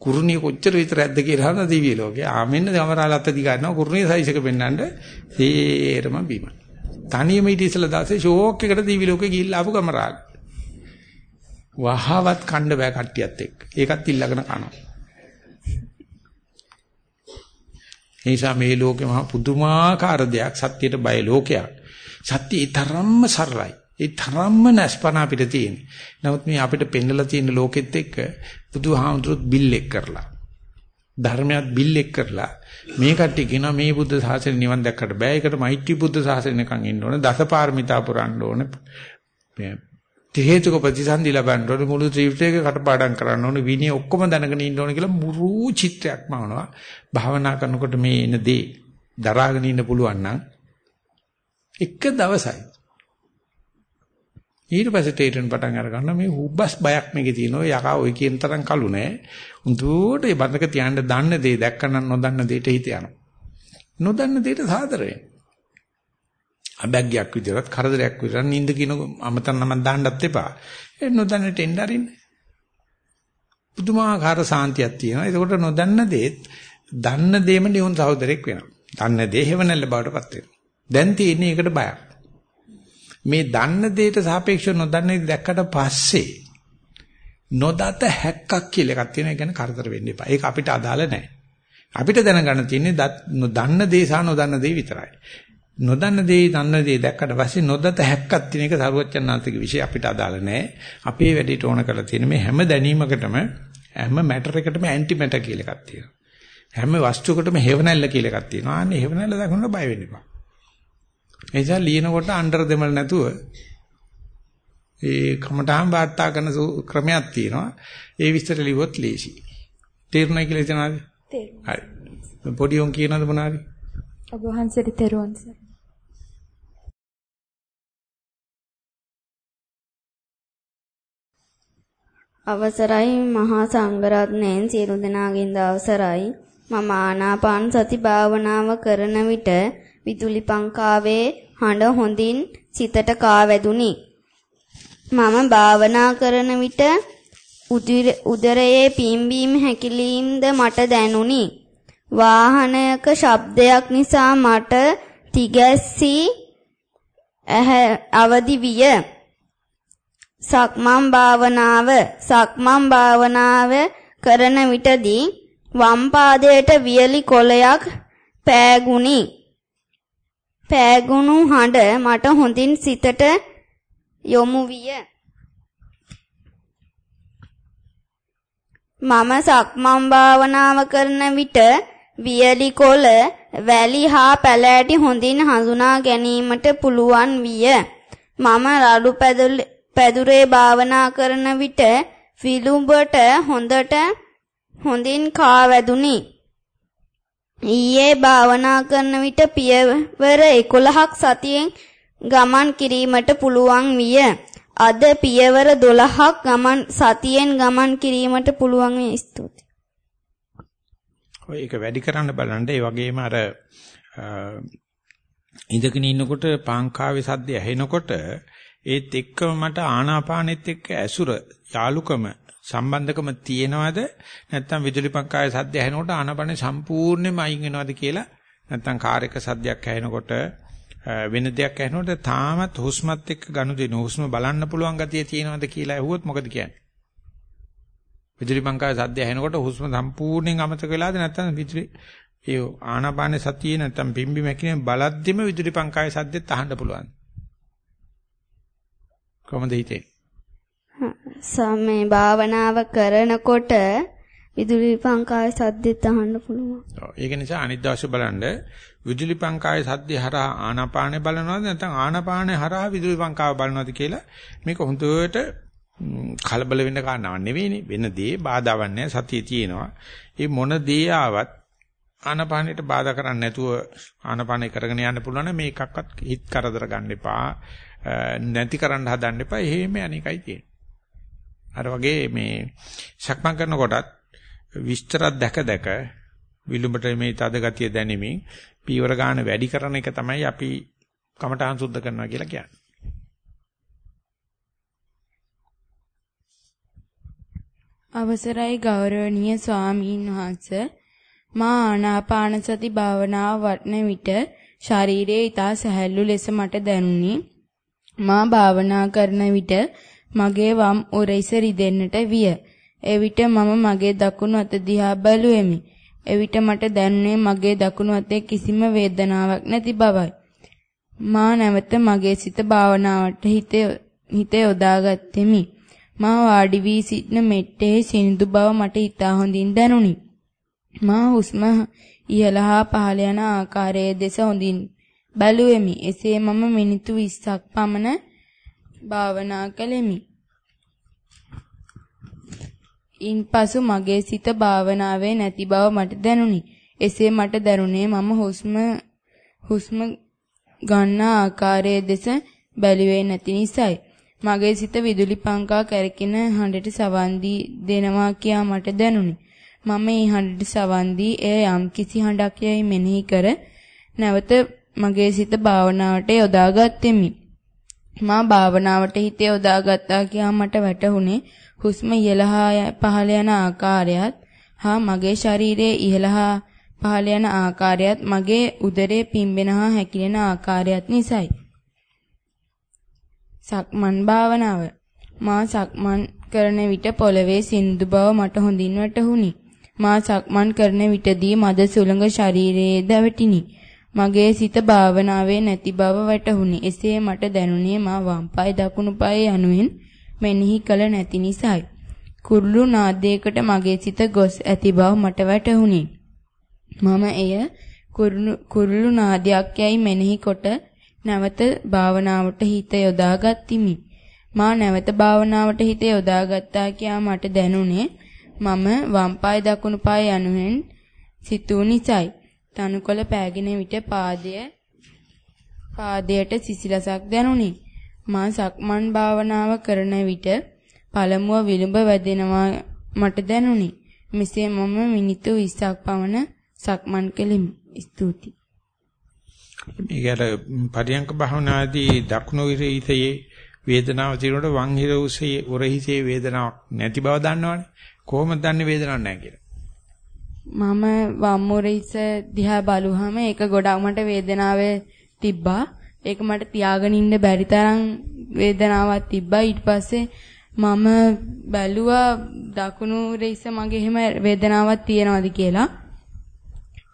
කුරුණිය කොච්චර විතරක්ද කියලා අහන දිව්‍ය ලෝකේ. ආ මෙන්න ගමරාලත් අධි ගන්නවා කුරුණිය සයිස් එක පෙන්වන්න තේරම බීම. තනියම ඊට ඉස්සලා දාසේ ෂෝක් එකට දිව්‍ය ලෝකේ ගිහිල්ලා ආපු ගමරාල. වහවත් කණ්ඩ බෑ කට්ටියත් එක්ක. ඒකත් ඉල්ලගෙන කනවා. ඒ නිසා මේ ලෝකෙ මහා පුදුමාකාර දෙයක් සත්‍යයට බය ලෝකයක්. සත්‍ය ඒ තරම්ම සරලයි. ඒ තරම්ම නැස්පන අපිට තියෙන. නමුත් මේ අපිට පෙන්නලා තියෙන ලෝකෙත් එක්ක බුදුහාමුදුරුත් බිල් එක් කරලා ධර්මයක් බිල් එක් කරලා මේ කට්ටිය කියනවා මේ බුද්ධ ශාසනය නිවන් දැක්කට බෑ. ඒකට මෛත්‍රී බුද්ධ ශාසනයකන් ඉන්න ඕනේ. දසපාරමිතා පුරන්න ඕනේ. හේතුක ප්‍රතිසන්දි ලබන්න ඕනේ මුළු ත්‍රිවිධයක කටපාඩම් කරන්න ඕනේ විනය ඔක්කොම දැනගෙන ඉන්න ඕනේ කියලා මුරු චිත්‍රයක්ම වුණා භාවනා කරනකොට මේ එන දේ දරාගෙන ඉන්න පුළුවන් නම් එක දවසයි ඊට පස්සේ තේරෙන පටන් අර ගන්න මේ හුබ්බස් බයක් මේකේ තියෙනවා යකා ඔය කියන තරම් කළු නෑ උන්දුවට මේ බඳක තියන්න දන්න දේ දැක්කනම් නොදන්න දෙයට හිත යනවා නොදන්න දෙයට සාදර වෙනවා අබැග්යක් විදිහට කරදරයක් විදිහට නිින්ද කියන අමතන නමක් දාන්නත් එපා. ඒ නොදන්නට එන්න අරින්න. පුදුමාකාර සාන්තියක් තියෙනවා. ඒකට නොදන්න දේත් දන්න දේම නියුන් සහෝදරෙක් වෙනවා. දන්න දේ හේවණල්ල බවටපත් වෙනවා. දැන් තියෙන්නේ ඒකට බයක්. මේ දන්න දේට සාපේක්ෂව නොදන්න දේ දැක්කට පස්සේ නොදත හැක්කක් කියලා එකක් තියෙනවා. ඒ කියන්නේ කරදර වෙන්න එපා. ඒක අපිට අදාළ නැහැ. අපිට දැනගන්න තියෙන්නේ දන්න දේ සහ නොදන්න දේ විතරයි. නොදන්න දේ දන්න දේ දැක්කට පස්සේ නොදත හැක්කක් තියෙන එක සරුවච්චන්නාන්තගේ විශේෂ අපිට අදාළ නැහැ. අපේ වැඩේට ඕන කරලා තියෙන මේ හැම දැනීමකටම හැම මැටර් එකටම ඇන්ටි මැටර් කියලා එකක් තියෙනවා. හැම වස්තුවකටම හේවණල්ල කියලා එකක් තියෙනවා. අනේ හේවණල්ල දක්වන්න බය වෙන්න එපා. එනිසා ලියනකොට අnder දෙමළ නැතුව ඒ කමඨාන් වාර්තා කරන ක්‍රමයක් තියෙනවා. ඒ විස්තර ලිව්වොත් ලේසි. තේරුණා කියලා හිතනවාද? තේරුණා. හරි. පොඩි උන් කියනවාද මොනවාරි? ඔබ වහන්සේට තෙරුවන් සරණයි. අවසරයි මහා සංඝරත්නයන් සියලු දෙනාගෙන්ද අවසරයි මම ආනාපාන සති භාවනාව කරන විට විදුලි පංකාවේ හඬ හොඳින් සිතට කා වැදුනි. මම භාවනා කරන විට උදරයේ පිම්බීම හැකිලීම්ද මට දැනුනි. වාහනයක ශබ්දයක් නිසා මට තිගැස්සී අවදි විය. සක්මන් භාවනාව සක්මන් භාවනාව කරන විටදී වම් පාදයට වියලි කොලයක් පෑගුණි. පෑගුණු හඬ මට හොඳින් සිතට යොමු විය. මම සක්මන් භාවනාව කරන විට වියලි කොළ වැලි හා පැලෑටි හොඳින් හඳුනා ගැනීමට පුළුවන් විය. මම රළු පැදුරේ භාවනා කරන විට විලුඹට හොඳට හොඳින් කා වැදුනි. ඊයේ භාවනා කරන විට පියවර 11ක් සතියෙන් ගමන් කිරීමට පුළුවන් විය. අද පියවර 12ක් ගමන් සතියෙන් ගමන් කිරීමට පුළුවන් වේ. ස්තුතියි. ඔය ඒක වැඩි කරන්න බලන්න ඒ වගේම අර ඉඳගෙන ඉන්නකොට පාංකාවේ සද්ද ඇහෙනකොට ඒත් එක්කම මට ආනාපානෙත් එක්ක ඇසුර යාලුකම සම්බන්ධකම තියෙනවද? නැත්නම් විදුලි පංකාවේ සද්ද ඇහෙනකොට ආනාපානෙ සම්පූර්ණයෙන්ම අයින් වෙනවද කියලා? නැත්නම් කාර් එක සද්දයක් ඇහෙනකොට වෙන දෙයක් ඇහෙනකොට තාමත් හුස්මත් එක්ක ගනුදෙනු හුස්ම බලන්න පුළුවන් ගතිය තියෙනවද කියලා ඇහුවොත් මොකද කියන්නේ? විදුලි පංකාවේ සද්ද ඇහෙනකොට හුස්ම සම්පූර්ණයෙන් අමතක වෙලාද? නැත්නම් විදුලි ඒ ආනාපාන සතියේ නැත්නම් පිම්බි මැකිනේ බලද්දිම විදුලි පංකාවේ සද්දෙත් අහන්න පුළුවන් කොහොමද හිතේ? සමේ භාවනාව කරනකොට විදුලි පංකාය සද්දෙත් අහන්න පුළුවන්. ඔව්. ඒක නිසා අනිත් දවසේ බලන්න විදුලි පංකාය සද්දේ හරහා ආනාපානෙ බලනවද නැත්නම් ආනාපානෙ හරහා විදුලි පංකාව බලනවද කියලා මේක හොඳට කලබල වෙන්න කාරණාවක් නෙවෙයිනේ. වෙන දේ බාධාවක් නැහැ. සතිය තියෙනවා. ඒ මොන දේ ආවත් ආනාපානෙට බාධා කරන්නේ නැතුව ආනාපානෙ කරගෙන යන්න පුළුවන් නම් මේකක්වත් හිත කරදර ගන්න එපා. නැති කරන්න හදන්න එපා. එහෙම අනිකයි තියෙන්නේ. අර වගේ මේ සක්මන් කරනකොටත් විස්තරත් දැක දැක විලුඹට මේ තද ගතිය දැනෙමින් පීවර ගන්න වැඩි කරන එක තමයි අපි කමඨාන් සුද්ධ කරනවා කියලා කියන්නේ. අවසරයි ගෞරවනීය ස්වාමීන් වහන්ස මා ආනාපාන සති භාවනාව වඩන විට ශරීරයේ ඊතා සැහැල්ලු ලෙස මට දැනුනි මා භාවනා කරන විට මගේ වම් උරහිස රිදෙන්නට විය එවිට මම මගේ දකුණු අත දිහා බැලුවෙමි එවිට මට දැනුනේ මගේ දකුණු අතේ කිසිම වේදනාවක් නැති බවයි මා නැවත මගේ සිත භාවනාවට හිත යොදාගත්තෙමි මා වාඩි වී සිටින මෙට්ටේ සිනිඳු බව මට ඉතා හොඳින් දැනුනි. මා හුස්ම ඉහළ හා පහළ යන ආකාරයේ දෙස හොඳින් බැලුවෙමි. එසේ මම මිනිත්තු 20ක් පමණ භාවනා කළෙමි. ඉන්පසු මගේ සිත භාවනාවේ නැති බව මට දැනුනි. එසේ මට දැනුනේ මම හුස්ම හුස්ම ගන්න ආකාරයේ දෙස බැලුවේ නැති නිසායි. මගේ සිත විදුලි පංකා කැරකෙන හඬට සවන් දී දෙනවා කියා මට දැනුනි. මම මේ හඬට සවන් දී එය යම් කිසි හඬක් යයි මෙනෙහි කර නැවත මගේ සිත භාවනාවට යොදාගත්ෙමි. මා භාවනාවට හිත යොදාගත්තා කියා මට වැටහුණේ හුස්ම ඉහළ හා පහළ යන ආකාරයත් හා මගේ ශරීරයේ ඉහළ හා පහළ යන ආකාරයත් මගේ උදරයේ පිම්බෙන හා හැකිලෙන ආකාරයත් නිසායි. සක්මන් භාවනාව මා සක්මන් කරන විට පොළවේ සින්දු බව මට හොඳින් වැටහුණි. මා සක්මන් කරන විටදී මද සුළඟ ශරීරයේ දැවටිනි. මගේ සිත භාවනාවේ නැති බව වැටහුණි. එසේ මට දැනුනේ මා වම් පාය දකුණු පාය යනුවෙන් මෙනෙහි කළ නැති නිසායි. කුරුළු නාදයකට මගේ සිත ගොස් ඇති බව මට වැටහුණි. මම එය කුරුළු නාදයක් යයි මෙනෙහි කොට නැවත භාවනාවට හිත යොදාගත්තිමි. මා නැවත භාවනාවට හිත යොදාගත්තා කියා මට දැනුනේ මම වම් පාය දකුණු පාය යනුවෙන් සිතූ නිසයි. තනුකොළ පෑගෙන විට පාදය පාදයට සිසිලසක් දැනුනි. මා සක්මන් භාවනාව කරන විට පළමුව විලුඹ වැදෙනවා මට දැනුනි. මෙසේ මම මිනිත්තු 20ක් පමණ සක්මන් කළෙමි. ස්තුතියි. මේකට පරියංක භාවනාදී දකුණු ඉරිතයේ වේදනාව තියෙනකොට වම් හිරෝසේ උරහිසේ වේදනාවක් නැති බව දන්නවනේ. කොහොමද දන්නේ වේදනාවක් නැහැ කියලා? මම වම් උරහිස දිහා බලුවාම ඒක ගොඩක් මට වේදනාවේ තිබ්බා. ඒක මට තියාගෙන ඉන්න බැරි තරම් වේදනාවක් තිබ්බා. ඊට පස්සේ මම බැලුවා දකුණු උරහිස මගේ එහෙම වේදනාවක් තියෙනවද කියලා.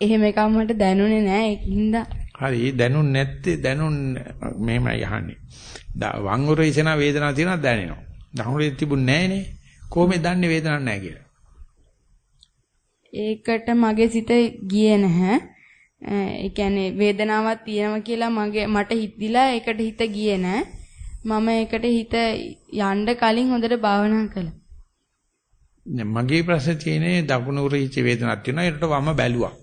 එහෙම එකක් මට දැනුනේ නැහැ. ඒකින්ද හරි දැනුන් නැත්තේ දැනුන් මෙහෙමයි අහන්නේ. වම් උර ඉසන වේදනාවක් තියෙනවා දැනෙනවා. දකුණේ තිබුණ නැහනේ. කොහොමද දන්නේ වේදනාවක් නැහැ කියලා? ඒකට මගේ සිත ගියේ නැහැ. ඒ කියන්නේ වේදනාවක් තියෙනවා කියලා මගේ මට හිතිලා ඒකට හිත ගියේ නැහැ. මම ඒකට හිත යන්න කලින් හොඳට භාවනා කළා. මගේ ප්‍රශ්නේ තියෙන්නේ දකුණු උරහිච්ච වේදනාවක් තියෙනවා ඒකට වම බැලුවා.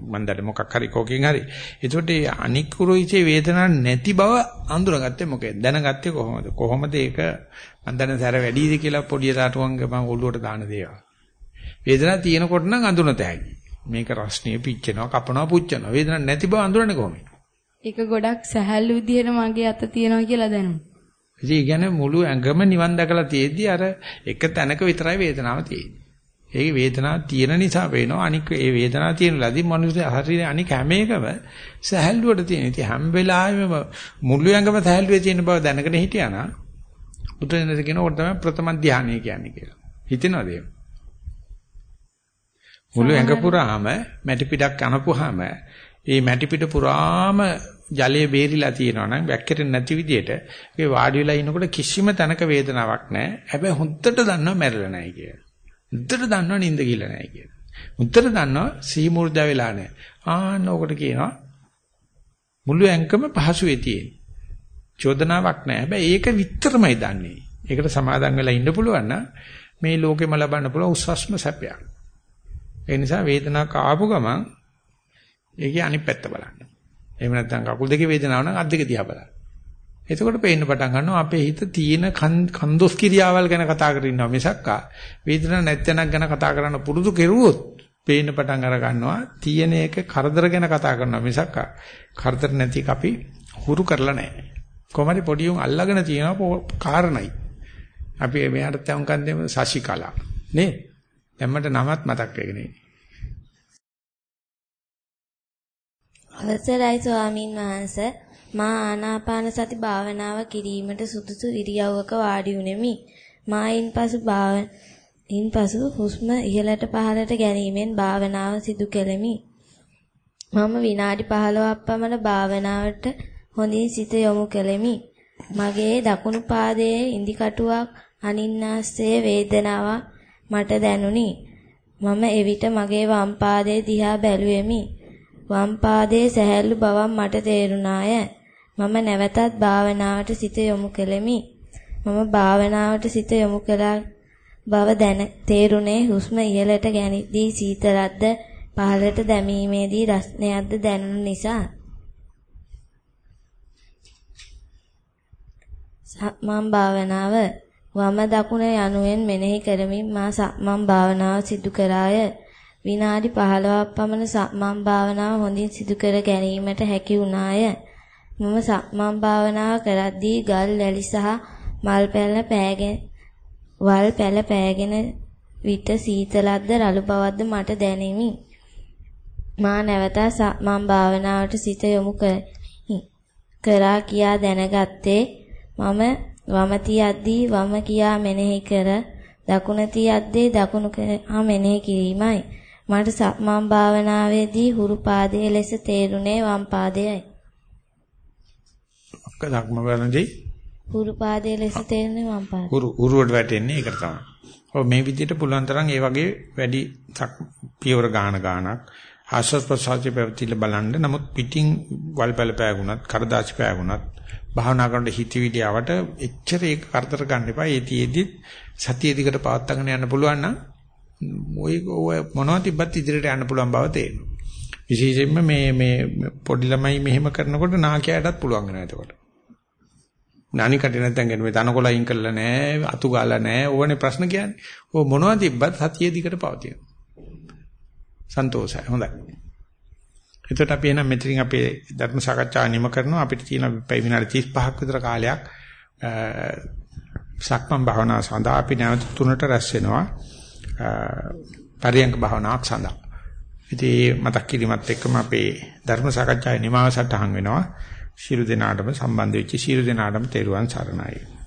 මම දැන් මොකක් හරි කෝකෙන් හරි. ඒකට අනික් කුරුයිචේ වේදනාවක් නැති බව අඳුරගත්තේ මොකේද? දැනගත්තේ කොහොමද? කොහොමද ඒක මම දැන සැර වැඩිද කියලා පොඩි තාටුවන්ගේ මම ඔළුවට දාන දේවල්. වේදනාවක් තියෙනකොට නම් අඳුනත හැකි. මේක රස්නිය පිච්චෙනවා, කපනවා, පුච්චනවා. වේදනාවක් නැති බව අඳුරන්නේ කොහොමද? ඒක ගොඩක් සහැල්ලු විදිහට මගේ අත තියනවා කියලා දැනුණා. ඉතින් ඒ කියන්නේ මුළු ඇඟම නිවන් දැකලා තියෙද්දි අර එක තැනක විතරයි වේදනාව තියෙන්නේ. ඒ වේදනාව තියෙන නිසා වෙනවා. අනික ඒ වේදනාව තියෙන ලදී මනුස්ස හරිනේ අනික හැම එකම සහැල්ලුවට තියෙන. ඉතින් හැම වෙලාවෙම මුළු ඇඟම සහැල්ලුවේ තියෙන බව දැනගෙන හිටියානම් බුදුරජාණන් කියන ඕක තමයි ප්‍රථම ධානය කියන්නේ කියලා. හිතෙනවද එහෙම? මුළු ඇඟ පුරාම මැටි පිටක් අනපුවාම ඒ මැටි පිට පුරාම ජලයේ බේරිලා තියෙනවා නම් වැක්කිරෙන්නේ නැති විදියට ඒ වාඩි වෙලා ඉනකොට කිසිම තැනක වේදනාවක් නැහැ. හැබැයි හොඳට දන්නවා මැරෙලා නැහැ කියලා. හොඳට දන්නවා නිින්ද ගිහලා නැහැ කියලා. හොඳට දන්නවා සීමුර්ජා වෙලා නැහැ. ආන්න ඕකට කියනවා මුළු ඇඟම පහසුවේ තියෙන. චෝදනාවක් නැහැ. හැබැයි ඒක විතරමයි දන්නේ. ඒකට සමාදම් වෙලා ඉන්න පුළුවන් නම් මේ ලෝකෙම ලබන්න පුළුවන් උස්සස්ම සැපයක්. ඒ නිසා වේදනාවක් ආපු ගමන් ඒකේ අනිත් පැත්ත බලන්න. එහෙම නැත්නම් කකුල් දෙකේ වේදනාව නම් අත් දෙක දිහා බලන්න. එතකොට පේන්න පටන් ගන්නවා අපේ හිත තියෙන කන්දොස් කිරියාවල් ගැන කතා කරගෙන ඉන්නවා මිසක් වේදනාවක් නැත්නම් ගැන කතා කරන්න පුරුදු කෙරුවොත් පේන්න පටන් අර ගන්නවා තියෙන එක කරදර ගැන කතා කරනවා මිසක් කරදර නැති එක අපි හුරු කරලා නැහැ. කොහමද පොඩි උන් අල්ලගෙන තියෙනවා කාරණයි. අපි මෙයාට තවුම්කන් දෙමු සසිකලා නේ? දැම්මට නමත් මතක් වෙන්නේ. අවසරයි ස්වාමින් වහන්සේ මා ආනාපාන සති භාවනාව කිරීමට සුදුසු ඉරියව්වක වාඩි වුනිමි. මා ඉන්පසු භාවන ඉන්පසු හුස්ම ඉහළට පහළට ගැනීමෙන් භාවනාව සිදු කෙලෙමි. මම විනාඩි 15ක් පමණ භාවනාවට හොඳින් සිත යොමු කෙලෙමි. මගේ දකුණු පාදයේ ඉඳි කටුවක් අනින්නාස්සේ වේදනාවක් මට දැනුනි. මම එවිට මගේ වම් පාදයේ දිහා බැලුවෙමි. වම් පාදයේ සැහැල්ලු බවක් මට තේරුණාය. මම නැවතත් භාවනාවට සිත යොමු කෙලෙමි. මම භාවනාවට සිත යොමු කළා බව දැන තේරුණේ හුස්ම ඉහළට ගැනීමදී සීතලක්ද පහළට දැමීමේදී රස්නයක්ද දැනුන නිසා. සක්මන් භාවනාව වම දකුණ යනුවෙන් මෙනෙහි කරමින් මා සක්මන් භාවනාව සිදු කරාය. විනාඩි 15ක් පමණ සක්මන් භාවනාව හොඳින් සිදු කර ගැනීමට හැකි වුණාය. මම සක්මන් භාවනාව කරද්දී ගල් වැලි සහ මල් පැල පෑගෙන වල් පැල පෑගෙන විට සීතලක්ද රළු බවක්ද මට දැනිමි. මා නැවත සක්මන් භාවනාවට සිත යොමු කරා කියා දැනගත්තේ මම වම තියද්දී වම කියා මෙනෙහි කර දකුණ තියද්දී දකුණු කියා මෙනෙහි කිරීමයි. මට සක්මන් භාවනාවේදී හුරු පාදයේ ලෙස තේරුනේ වම් පාදයයි. ඔක්ක ධක්ම කරනදී හුරු පාදයේ ලෙස තේරුනේ වම් පාදය. හුරු හුරුවට වැටෙන්නේ ඒකට තමයි. ඔව් මේ විදිහට පුළුවන් තරම් ඒ වගේ වැඩි පියවර ගාන ගානක් ආශ්වාස ප්‍රශ්වාසය පැවතිලා බලන්න. නමුත් පිටින් වල්පල පෑගුණත්, කරදාසි පෑගුණත් භාවනා කරනකොට හිතවිලි ආවට එච්චර ඒක කරදර ගන්න එපා. ඒතිෙදි සතිය දිකට පවත්වාගෙන යන්න පුළුවන් නම් ඔය මොනවද තිබ්බත් ඉදිරියට යන්න පුළුවන් බව තේරෙනවා. විශේෂයෙන්ම මේ මේ පොඩි ළමයි මෙහෙම කරනකොට නාකියටත් පුළුවන් වෙනවා එතකොට. නානි කටේ නැත්තම් ගෙන මේ තනකොළ අයින් කරලා නැහැ, අතු ගාලා නැහැ. ඕවනේ ප්‍රශ්න කියන්නේ. ඔය මොනවද තිබ්බත් සතිය දිකට පවතිනවා. සන්තෝෂයි. හොඳයි. එතකොට අපි එනම් මෙතනින් අපේ ධර්ම සාකච්ඡාව නිම කරනවා. අපිට තියෙන විනාඩි 35ක් විතර කාලයක් සක්මන් භාවනාව සඳහා අපි නැවත තුනට රැස් වෙනවා. පරියංග භාවනාවක් සඳහා. ඉතින් මතක් කිරීමත් එක්කම අපේ ධර්ම සාකච්ඡාවේ නිමාව සටහන් වෙනවා. ශිරු දිනාටම සම්බන්ධ වෙච්ච ශිරු දිනාටම තෙරුවන් සරණයි.